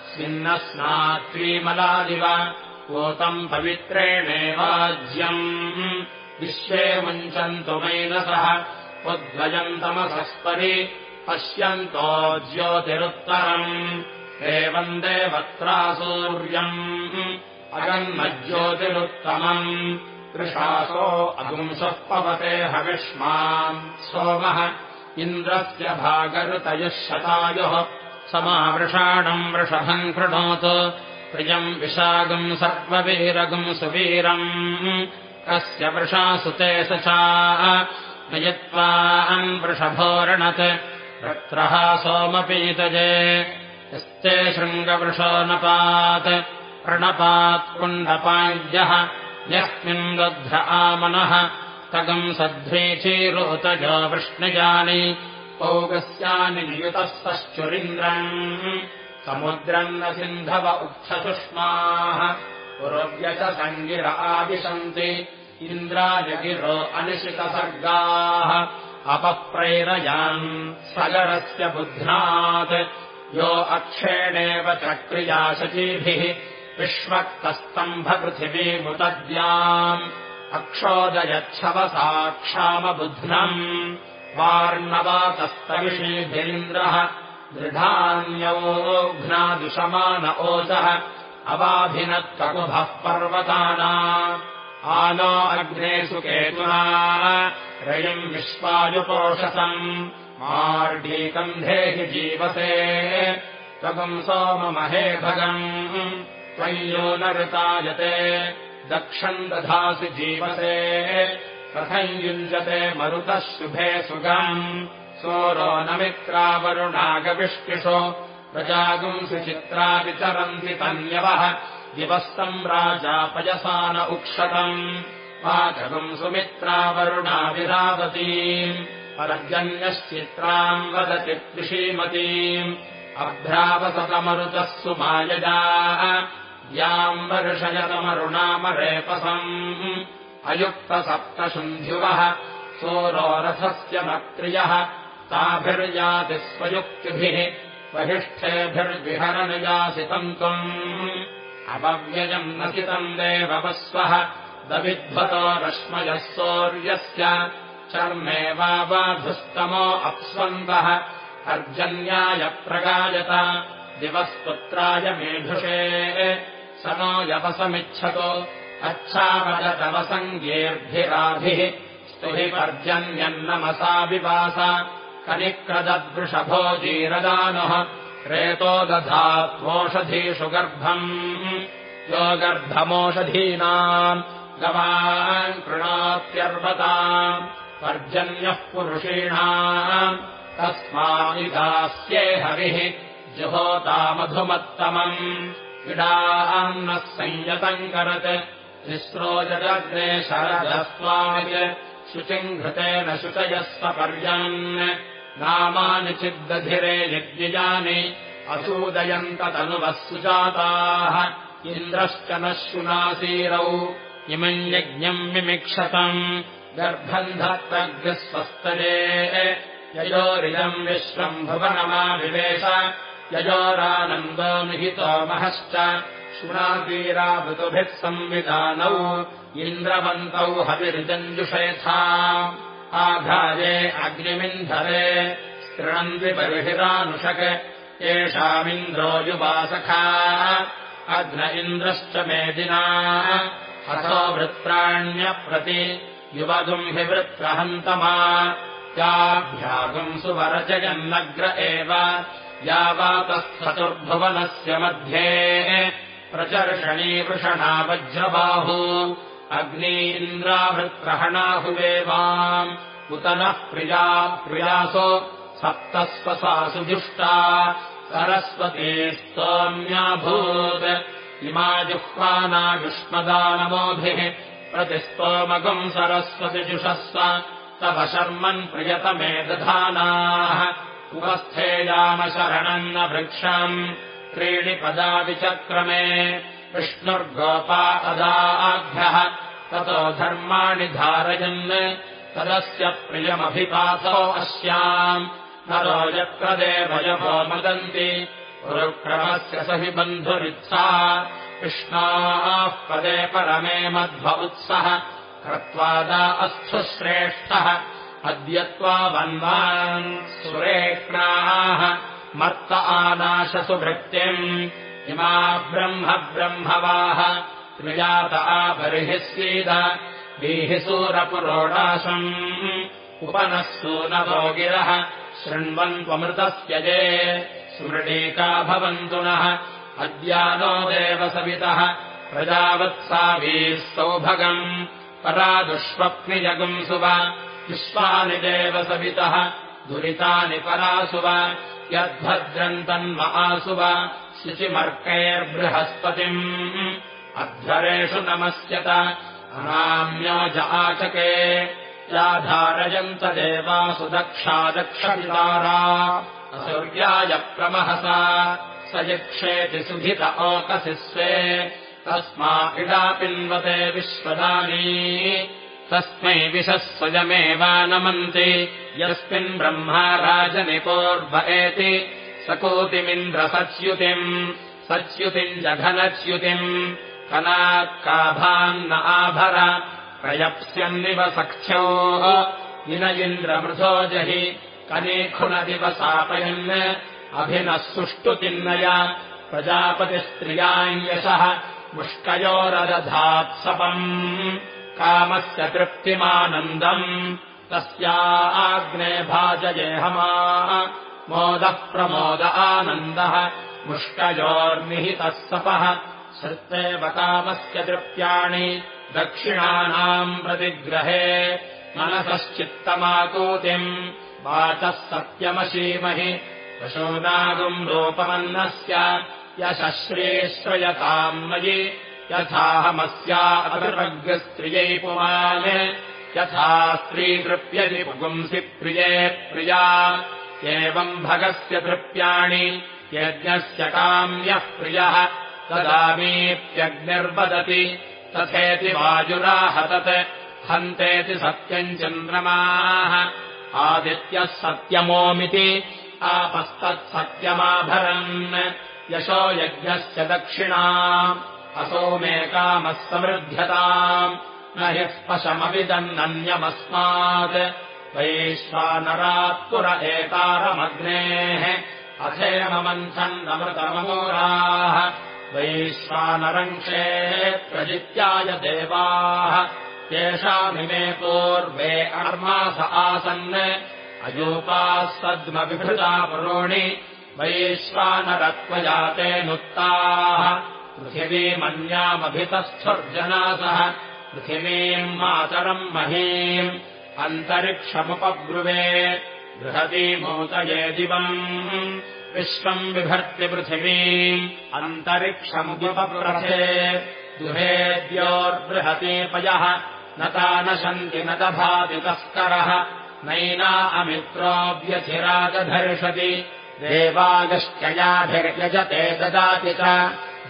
स्मिन्नस्नात्वीमलादिव भूतम् पवित्रेणेवाज्यम् विश्वे मुञ्चन्तु मैनसः उद्वयन्तमसस्परि पश्यन्तो ज्योतिरुत्तरम् एवम् देवत्रासूर्यम् अगन्मज्योतिरुत्तमम् कृशासो अगुंसः पवते हविष्मान् सोमः इन्द्रस्य भागऋतयः शतायुः समावृषाणम् वृषभम् कृणोतु प्रियम् विशागम् सर्ववीरगुम् सुवीरम् कस्य वृषासुते स च नयित्वाम् वृषभोरणत् रत्रः सोमपीतजे यस्ते शृङ्गवृषो नपात् प्रणपात्कुण्डपाय्यः यस्मिन् दध्र आमनः तगम् सध्वीचीरोतजो वृष्णिजानि पौगस्यानि नियुतस्तश्चुरिन्द्रम्। समुद्रम् न सिन्धव उक्थसुष्माः पुरव्यच सङ्गिर आविशन्ति इन्द्रायगिरो अनिशितसर्गाः। अपप्रैरयान् सगरस्य बुध्नात् यो अक्षेणेव चक्रिया शचीभिः विश्वक्तस्तम्भपृथिवीमुतद्याम् अक्षोदयच्छवसाक्षामबुध्नम्। वार्णवातस्तविषीभिरिन्द्रः दृढान्योघ्नादुषमान ओचः अवाभिनत्ककुभः पर्वताना आनो अग्नेषु केतुना रयिम् विश्वायुपोषसम्। मार्डीकन्धेहि जीवसे। त्वगम् सोममहे भगम्। त्वय्यो न ऋतायते दक्षम् दधासि जीवसे कथम् युञ्जते मरुतः शुभे सुगम्। सोरो न मित्रावरुणागविष्टिषु प्रजागुंसि चित्राविचरन्ति तन्यवः। दिवस्तम् राजापयसा न उक्षतम्। पाचगुम् सुमित्रावरुणाविरावतीम् पर्जन्यश्चित्राम् वदति कृषीमतीम् अभ्रावसतमरुतः सुमायजा याम् वर्षयतमरुणामरेपसम् अयुक्तसप्तशुन्ध्युवः सोरोरथस्य मक्रियः ताभिर्याति स्वयुक्तिभिः बहिष्ठेभिर्विहरनियासितम् त्वम्। अपव्ययम् नसितम् देववस्वः दविध्वतो रश्मयः सौर्यस्य। चर्मे वाधुस्तमो अप्स्वन्दः अर्जन्याय प्रगायत दिवस्पुत्राय मेधुषे स नो यवसमिच्छतो स्तुहि पर्जन्यन्नमसा विवास कनिक्रदद्वृषभो जीरदानुः। रेतो दधात्वोषधीषु गर्भम् यो गर्भमोषधीनाम्। गवान् कृणात्यर्वताम्। पर्जन्यः पुरुषीणाम्। तस्मादिदास्ये हरिः। जुहोतामधुमत्तमम् इडान्नः संयतम् करत्। तिस्रोजग्ने शरदस्त्वामिति शुचिम् घृतेन शुचयस्वपर्यन् नामानि चिद्दधिरे यज्ञयानि असूदयन्ततनुवः सुजाताः। इन्द्रश्च नः शुनासीरौ। इमम् यज्ञम् विमिक्षतम् गर्भम् धत्तग्स्वस्तये ययोरिदम् विश्वम् भुवनमाविवेश ययोरानन्दो निहितो महश्च शुनातीरावृतुभिः संविधानौ इन्द्रवन्तौ हविर्जञ्जुषेथा आघाये अग्निमिन्धरे स्तृणन्ति बर्हिरानुषक् येषामिन्द्रो युवासखा अग्न इन्द्रश्च मेदिना। हसो वृत्राण्यप्रति युवगुम् हि वृत्रहन्तमा। याभ्यागुम् सुवरजयन्नग्र एव यावातस्थचतुर्भुवनस्य मध्ये प्रचर्षणीवृषणा वज्रबाहु अग्नी इन्द्रावृत्रहणाहुवेवाम् उत नः प्रिया प्रियासु सप्तस्वसासु जुष्टा सरस्वती स्तोम्याभूत् इमा जुह्वानायुष्मदानमोभिः प्रतिस्तोमगम् सरस्वतिजुषस्व। तव शर्मन् प्रियतमे दधानाः उपस्थेयामशरणम् न वृक्षम्। त्रीणि पदाविचक्रमे विष्णुर्गोपा अदाभ्यः ततो धर्माणि धारयन्। तदस्य प्रियमभिपासो अस्याम्। नरो यत्र देवयवो मदन्ति। गुरुक्रमस्य स हि बन्धुरित्सा। कृष्णाः पदे परमे मध्व उत्सः। क्रत्वादा अस्थु श्रेष्ठः अद्यत्वा वन्वान् सुरेक्णाः मत्त आनाशसु भृत्तिम् इमा ब्रह्म ब्रह्मवाः त्रिजात आपरिः सीद सूरपुरोडाशम् उपनः सूनवो गिरः शृण्वन्त्वमृतस्य ये स्मृणीका भवन्तु नः अद्यानो देवसवितः प्रजावत्सावीः सौभगम् परादुष्वप्निजगुम् सुव विश्वानि देवसवितः दुरितानि परासुव यद्भद्रन्तन्म आसुव शुचिमर्कैर्बृहस्पतिम्। अध्वरेषु नमस्यत अनाम्यो ज आचके याधारयन्त देवासु दक्षा दक्षवितारा असौर्याय प्रमहसा स यक्षेति सुधित ओकसि स्वे तस्मा इडापिन्वते विश्वदानी तस्मै विशः स्वयमेवानमन्ति यस्मिन् ब्रह्मा राजनिपोर्व एति सकोतिमिन्द्रसच्युतिम्। सच्युतिम् जघनच्युतिम्। कनाक्काभान्न आभर। प्रयप्स्यन्निव सख्योः विन इन्द्रमृथो जहि कनीखुनदिव सापयन्। अभिनः सुष्टुतिन्नय प्रजापतिस्त्रियाञ्यशः मुष्कयोरदधात्सपम् कामस्य तृप्तिमानन्दम्। तस्या आग्ने भाजयेहमा मोदः प्रमोद आनन्दः। मुष्कयोर्निहितः सपः। श्रुत्तेव कामस्य तृप्त्याणि। दक्षिणानाम् प्रतिग्रहे। मनसश्चित्तमाकूतिम्। वाचः सत्यमशीमहि। पशूनागुम् रूपमन्नस्य। यशश्रीश्रयताम् मयि यथाहमस्या अभिर्वग्स्त्रियै पुमान् यथा स्त्रीतृप्यति पुगुंसि प्रिये प्रिया। एवम् भगस्य तृप्याणि यज्ञस्य काम्यः प्रियः तदामीत्यग्निर्वदति तथेति वाजुराहतत् हन्तेति सत्यम् चन्द्रमाः। आदित्यः सत्यमोमिति आपस्तत्सत्यमाभरन् यशो यज्ञस्य दक्षिणा असोमेकामः समृध्यताम् न हि स्पशमविदन्नन्यमस्मात् वैश्वानरात्पुर एतारमग्नेः अथेममन्थन्नमृतममोराः वैश्वानरङ्क्षे प्रजित्याय देवाः। येषामिमे पूर्वे अर्मास आसन्। अयोपाः सद्मविभृता पुरोणि। वैश्वानरत्वजातेऽनुत्ताः पृथिवीमन्यामभितस्थुर्जनासः पृथिवीम् मातरम् महीम् अन्तरिक्षमुपब्रुवे बृहतीमूतये दिवम् विश्वम् विभर्ति पृथिवीम् अन्तरिक्षम् विपप्रथे दुहेद्योर्बृहतीपयः न ता नशन्ति न दभाति तस्करः नैना अमित्रोऽभ्यथिराजधर्षति देवागश्चयाभिर्यजते ददाति च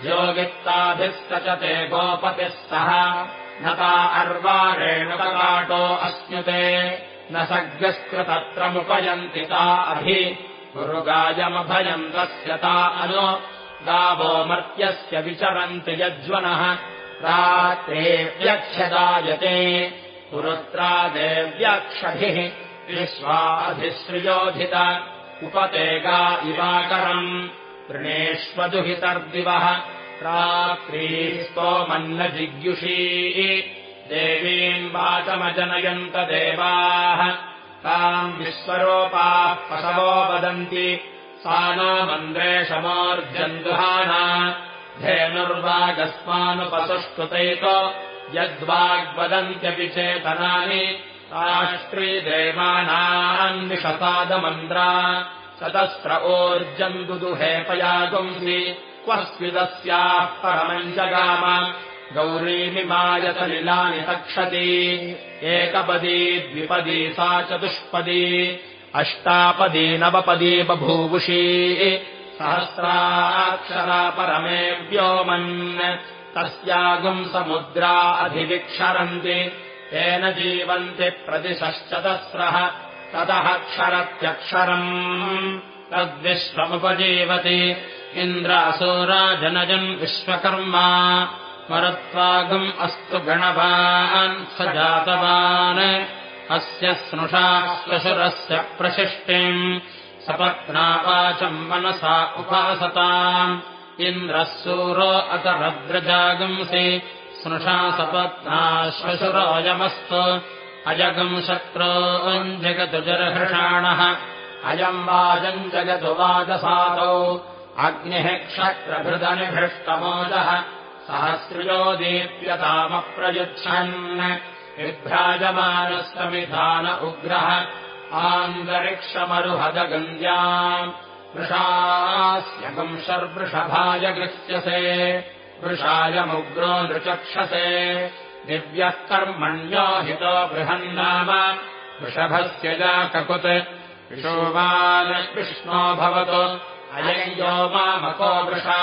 योगित्ताभिः स च ते गोपतिः सह। न ता अर्वारेणुककाटो अस्नुते न सग्रस्कृतत्रमुपयन्ति ता अभि। गुरुगायमभयन्तस्य ता अनु। गावो मर्त्यस्य विचरन्ति यज्वनः। रात्रेऽव्यक्षदायते पुरुत्रा देव्याक्षभिः विश्वाधिश्रियोधित उपतेगा इवाकरम् वृणेष्वदुहितर्दिवः रात्रीस्तोमन्न जिग्युषी देवीम् वाचमजनयन्त देवाः। ताम् विश्वरूपाः पशवो वदन्ति। सा नो मन्द्रेशमोर्जन्दुहाना धेनुर्वागस्मानुपसुष्टुतैतो यद्वाग्वदन्त्यपि चेतनानि राष्ट्रीदेवानान्विषपादमन्द्रा सतस्र ओर्जम् दुदुहेपयागुंसि क्व स्विदस्याः परमम् जगाम गौरीमिमायतलिलानि तक्षति। एकपदी द्विपदी सा चतुष्पदी अष्टापदी नवपदी बभूवुषी। सहस्राक्षरा परमे व्योमन् तस्यागुम् समुद्रा अधिविक्षरन्ति। तेन जीवन्ति प्रतिशश्चतस्रः ततः क्षरत्यक्षरम्। तद्विश्वमुपजीवति। इन्द्रासोराजनजन् विश्वकर्मा। मरत्वागम् अस्तु गणवान् स जातवान् अस्य स्नुषा श्वशुरस्य प्रशिष्टिम्। सपत्नावाचम् मनसा उपासताम्। इन्द्रः सूरो अतरद्रजागंसि स्नुषा सपत्ना श्वशुरोऽयमस्तु अजगम् शत्रोम् जगतुजरहृषाणः अयम् वाजम् जगतु वाजसादौ। अग्निः क्षत्रभृदनिभृष्टमोदः सहस्रियो दीप्यतामप्रयुच्छन् विभ्राजमानस्तमिधान उग्रः। आन्तरिक्षमरुहदगन्द्याम्। वृषास्यगम् शर्वृषभाय गृह्यसे। वृषायमुग्रो नृचक्षसे दिव्यः कर्मण्यो हितो बृहन्नाम वृषभस्य जाककुत् विशोवान् विष्णो भवतु। अयम् यो मामको वृषा।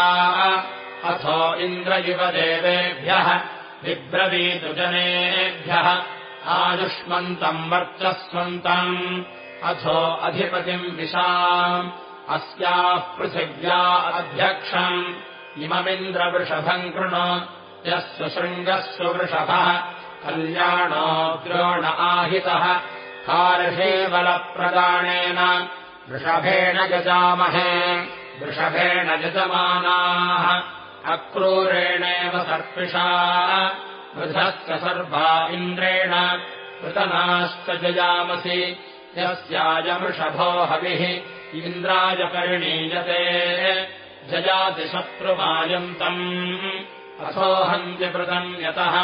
अथो इन्द्र इव देवेभ्यः बिब्रवीतु जनेभ्यः आयुष्मन्तम् वर्चस्वन्तम्। अथो अधिपतिम् विशाम्। अस्याः पृथिव्या अध्यक्षम्। इममिन्द्रवृषभम् कृणु यः सुशृङ्गस्व वृषभः कल्याणो द्रोण आहितः। कार्षेवलप्रदानेन वृषभेण यजामहे वृषभेण यजमानाः। अक्रूरेणेव सर्पिषा वृधश्च सर्वा इन्द्रेण पृतनाश्च जयामसि यस्यायमृषभो हविः इन्द्राय परिणीयते। जयातिशत्रुमायन्तम् अथोऽहन्त्यपृतम् यतः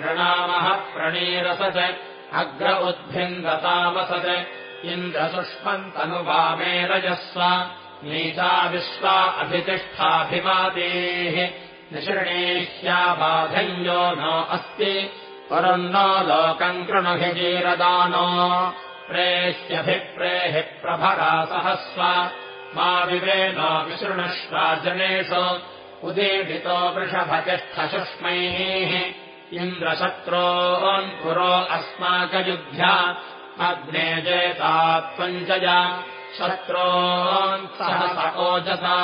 नृणामः प्रणीरसत् अग्र उद्भिन्दतामसत् इन्द्रसुष्मन्तनुवामे रजस्व नीता विश्वा अभितिष्ठाभिवादेः। निषृणेह्याबाधञ्जो नो अस्ति परम् नो लोकम् कृणुभिजीरदानो प्रेह्यभिप्रेहि प्रभरा सहस्व मा विवेनो विशृणुष्वा जनेषु उदीडितो वृषभतिष्ठसुष्मैः इन्द्रशत्रोन्पुरो अस्माकयुध्या अग्ने जेता त्वम् जया शत्रोन् सहस ओजसा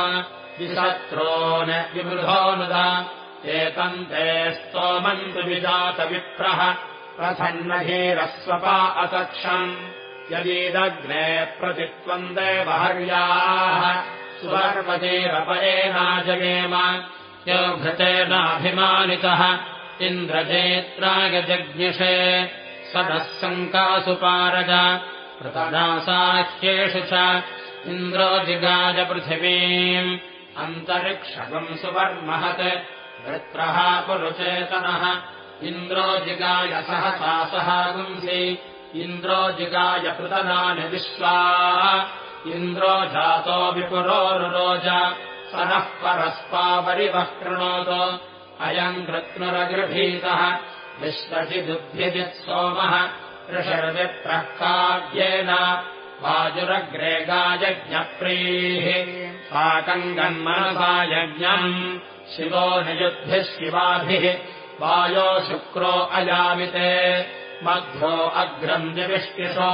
विशत्रोन् विवृधोऽनुदा एतम् ते स्तोमन्तु विजातविप्रः प्रसन्नधीरस्वपा अतक्षम् यदीदग्ने प्रतित्वम् देवहर्याः सुवर्वतीरपयेनाजगेम यो घृतेनाभिमानितः इन्द्रजेत्रागजज्ञिषे सदः सङ्कासुपारज पृतनासाह्येषु च इन्द्रो जिगाय पृथिवीम्। अन्तरिक्षगम् सुवर्महत् वृत्रः पुरुचेतनः इन्द्रो जिगाय सहसा सहागुंसि इन्द्रो जिगाय पृतनानि विश्वा इन्द्रो जातो विपुरोरुरोज स नः परस्पापरिवः कृणोतु। अयम् कृत्नुरगृभीतः विश्वचिदुभ्यजित् सोमः ऋषर्विप्रः काव्येन वाजुरग्रे गायज्ञप्रीः साकम् गन्मनसा यज्ञम् शिवो नियुद्भिः शिवाभिः वायो शुक्रो अयामिते मध्यो अग्रम् निविष्टिषो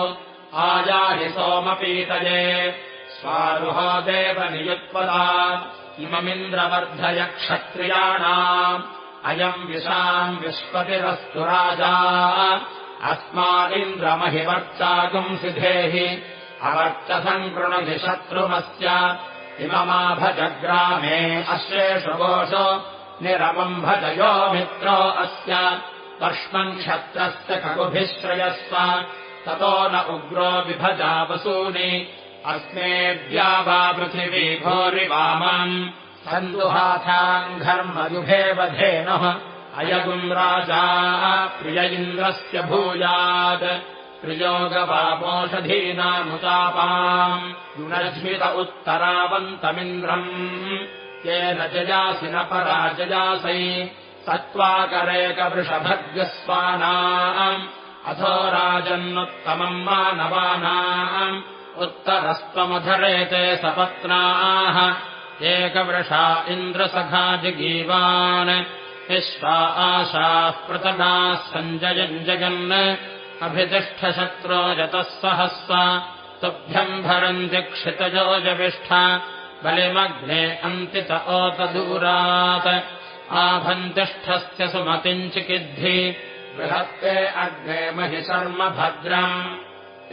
आयाहि सोमपीतये। स्वारुहो देवनियुत्पदा। इममिन्द्रवर्धय क्षत्रियाणाम् अयम् विशाम् विश्वतिरस्तु राजा। अस्मादिन्द्रमहिवर्चागुम् सिधेहि। अवर्चसम् कृणुहि शत्रुमस्य इममाभजग्रामे अश्वेषुघोषो निरमम् भजयो मित्रो अस्य। तर्ष्मम् क्षत्रस्य खगुभिः श्रयस्व ततो न उग्रो विभजा वसूनि। अस्मेद्या वा पृथिवी घोरिवामम्। सन्दुहाथाम् घर्मयुभे वधेनुः अयगुम् राजा प्रिय इन्द्रस्य भूयात्। प्रियोगवापोषधीनामुतापाम् गुणज्मित उत्तरावन्तमिन्द्रम्। येन जयासि न पराजयासै। सत्त्वाकरेकवृषभग्स्वानाम् अथो राजन्नुत्तमम् मानवानाम् उत्तरस्त्वमधरेते सपत्नाः। एकवृषा इन्द्रसखाजिगीवान् विश्वा आशाः पृतनाः सञ्जयम् जगन्। अभितिष्ठशत्रो यतः सहस्व तुभ्यम् भरन्ति क्षितयोजविष्ठ बलिमग्ने अन्तित ओतदूरात्। आभन्तिष्ठस्य सुमतिम् चिकिद्धि बृहत्ते अग्ने महि शर्म भद्रम्।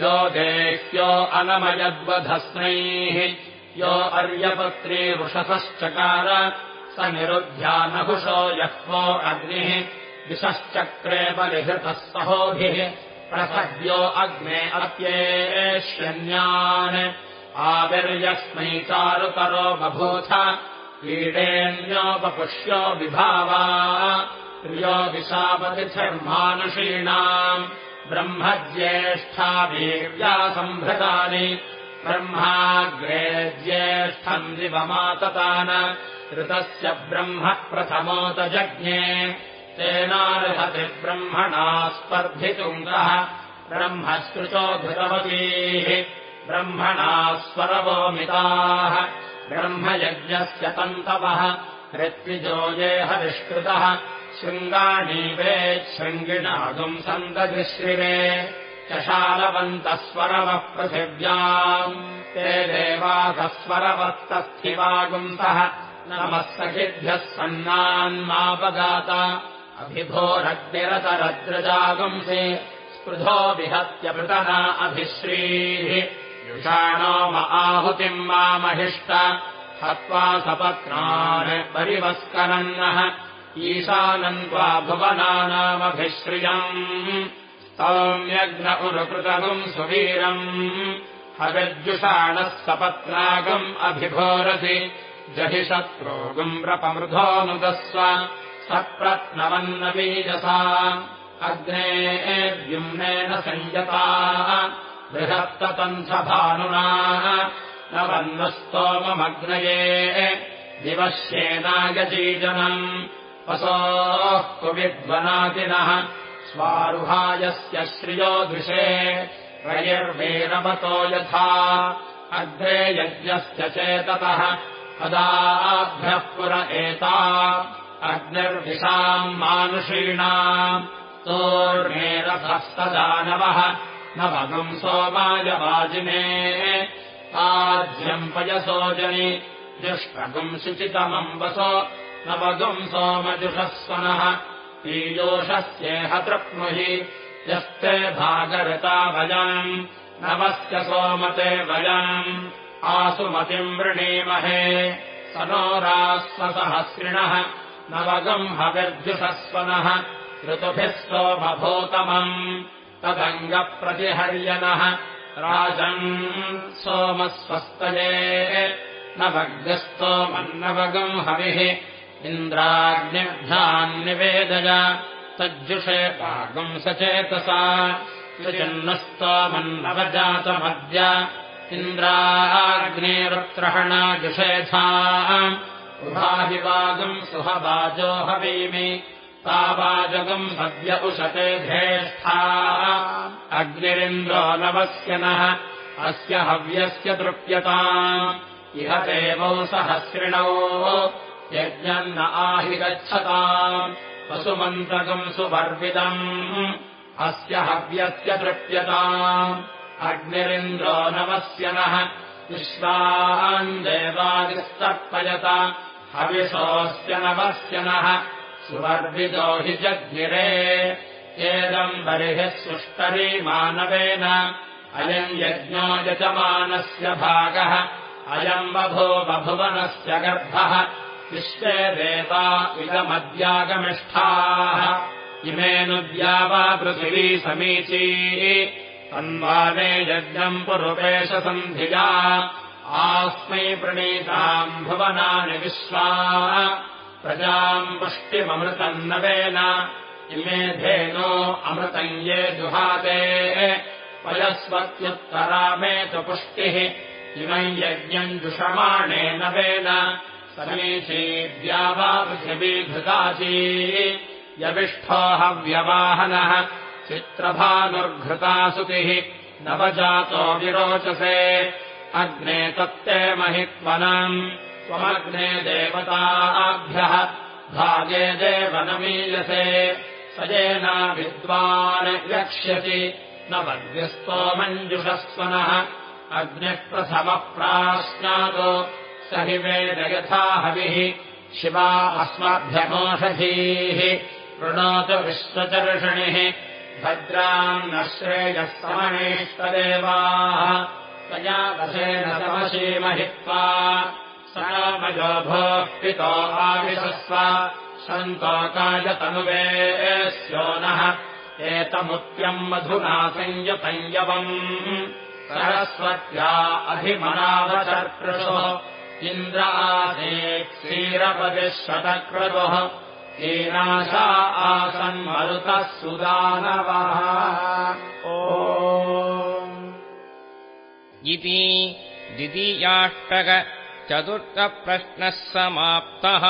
यो देह्यो अनमयद्वधस्नैः यो अर्यपत्रीरुषसश्चकार स निरुध्यानहुषो यह्वो अग्निः। दिशश्चक्रे बलिहृतः सहोभिः। प्रसद्यो अग्ने अत्येष्यन्यान्। आविर्यस्मै चारुतरो बभूथ। कीडेन्योपपुष्यो विभावा प्रियो विशापतिथर्मानुषीणाम् ब्रह्मज्येष्ठा वीर्या सम्भृतानि ब्रह्माग्रे ज्येष्ठम् दिवमाततान ऋतस्य ब्रह्म प्रथमोत जज्ञे तेनार्हति ब्रह्मणा स्पर्धितुङ्गः ब्रह्मस्कृतो घृतवतीः ब्रह्मणा स्वरवोमिताः ब्रह्मयज्ञस्य तन्तवः ऋत्विजोये हरिष्कृतः शृङ्गाणीवेच्छृङ्गिणागुम् सन्दधिश्रिरे चशालवन्तः स्वरवः पृथिव्याम् ते देवाधस्वरवस्तस्थिवागुन्तः नमः सखिभ्यः सन्नान्मापगात अभिभोरग्निरतरद्रजागुंसि स्पृधो विहत्यपृतना अभिश्रीः युषाणो म आहुतिम् मामहिष्ट हत्वा सपत्नान् परिवस्करन्नः ईशानन्त्वा भुवनानामभिश्रियम्। स्तौम्यग्न उरुकृतगुम् सुवीरम्। हविर्जुषाणः सपत्नागम् अभिभोरसि जहि शत्रोगुम् प्रपमृधोऽनुदस्व सप्रत्नवन्नबीजसा अग्ने द्युम्नेन संयता। बृहत्ततन्थभानुना न वह्नस्तोममग्नये दिवश्येनागजीजनम् वसोः कुविद्वनातिनः स्वारुहायस्य श्रियो दृशे रयिर्वेरवतो यथा अग्रे यज्ञस्य चेततः पदाभ्यः पुर एता अग्निर्विशाम् मानुषीणाम् तोर्णेरथस्तदानवः न भगम् सोमायवाजिने आज्यम् पयसोजनि सोमजुषस्वनः पीयोषस्येह तृप्नुहि यस्ते भागरता वयम् नवस्य सोमते वयम्। आसुमतिम् वृणीमहे स नो रास्वसहस्रिणः नवगम् हविर्जुषस्वनः ऋतुभिः सोमभूतमम् तदङ्गप्रतिहर्यनः राजन् सोमस्वस्तये नवग्रस्तोमन्नवगम् हविः। इन्द्राग्निभ्यान्निवेदय तज्जुषे पागुम् सचेतसा त्रिजन्नस्तोमन्नवजातमद्य इन्द्राग्नेरुत्रहणाजुषेधा। उभाहि वागम् सुहवाजो हवीमि तावाजगम् भव्य उशते धेष्ठा अग्निरिन्द्रो नवस्य नः अस्य हव्यस्य तृप्यता। इह देवौ सहस्रिणौ यज्ञम् न आहि गच्छताम् वसुमन्त्रकम् सुवर्विदम् अस्य हव्यस्य तृप्यताम् अग्निरिन्द्रो नवस्य नः विश्वान् देवादिस्तर्पयत हविषोऽस्य नवस्य नः सुवर्विदो हि जज्ञिरे एदम् बर्हिः सुष्टरी मानवेन। अयम् यज्ञो यजमानस्य भागः। अयम् बभो बभुवनस्य गर्भः। विश्वे देवा इदमद्यागमिष्ठाः। इमेनुद्या वा पृथिवी समीची। तन्वाने यज्ञम् पुरुपेशसन्धिया आस्मै प्रणीताम् भुवनानि विश्वा प्रजाम् पुष्टिममृतम् नवेन इमे धेनो अमृतम् ये जुहाते पयस्वत्युत्तरा मे तु पुष्टिः इमम् यज्ञम् जुषमाणे नवेन समीचीद्या वा पृथिवीघृताची यविष्ठो हव्यवाहनः। चित्रभानुर्घृता सुतिः नवजातो विरोचसे। अग्ने तत्ते महित्वनम् त्वमग्ने देवताभ्यः भागे देवनमीयसे। स येना विद्वान् यक्ष्यति। न वद्यस्तो मञ्जुषस्वनः। अग्निः प्रथमः प्राश्नात् स हि वेदयथा हविः। शिवा अस्मभ्यमोषधीः। वृणोतु विश्वचर्षणिः। भद्राम् न श्रेयः समनेष्टदेवाः तया वशेन समशीमहित्वा समजो भोः पितो आविशस्व। सन्तोकायतनुवेस्यो नः। एतमुत्यम् मधुना संयतञ्यवम् सरस्वत्या अभिमनावचर्कृषुः इन्द्र आसीत् क्षीरपतिः शतक्रतुः हीनाशा आसन्मरुतः ओ इति द्वितीयाष्टकचतुर्थप्रश्नः समाप्तः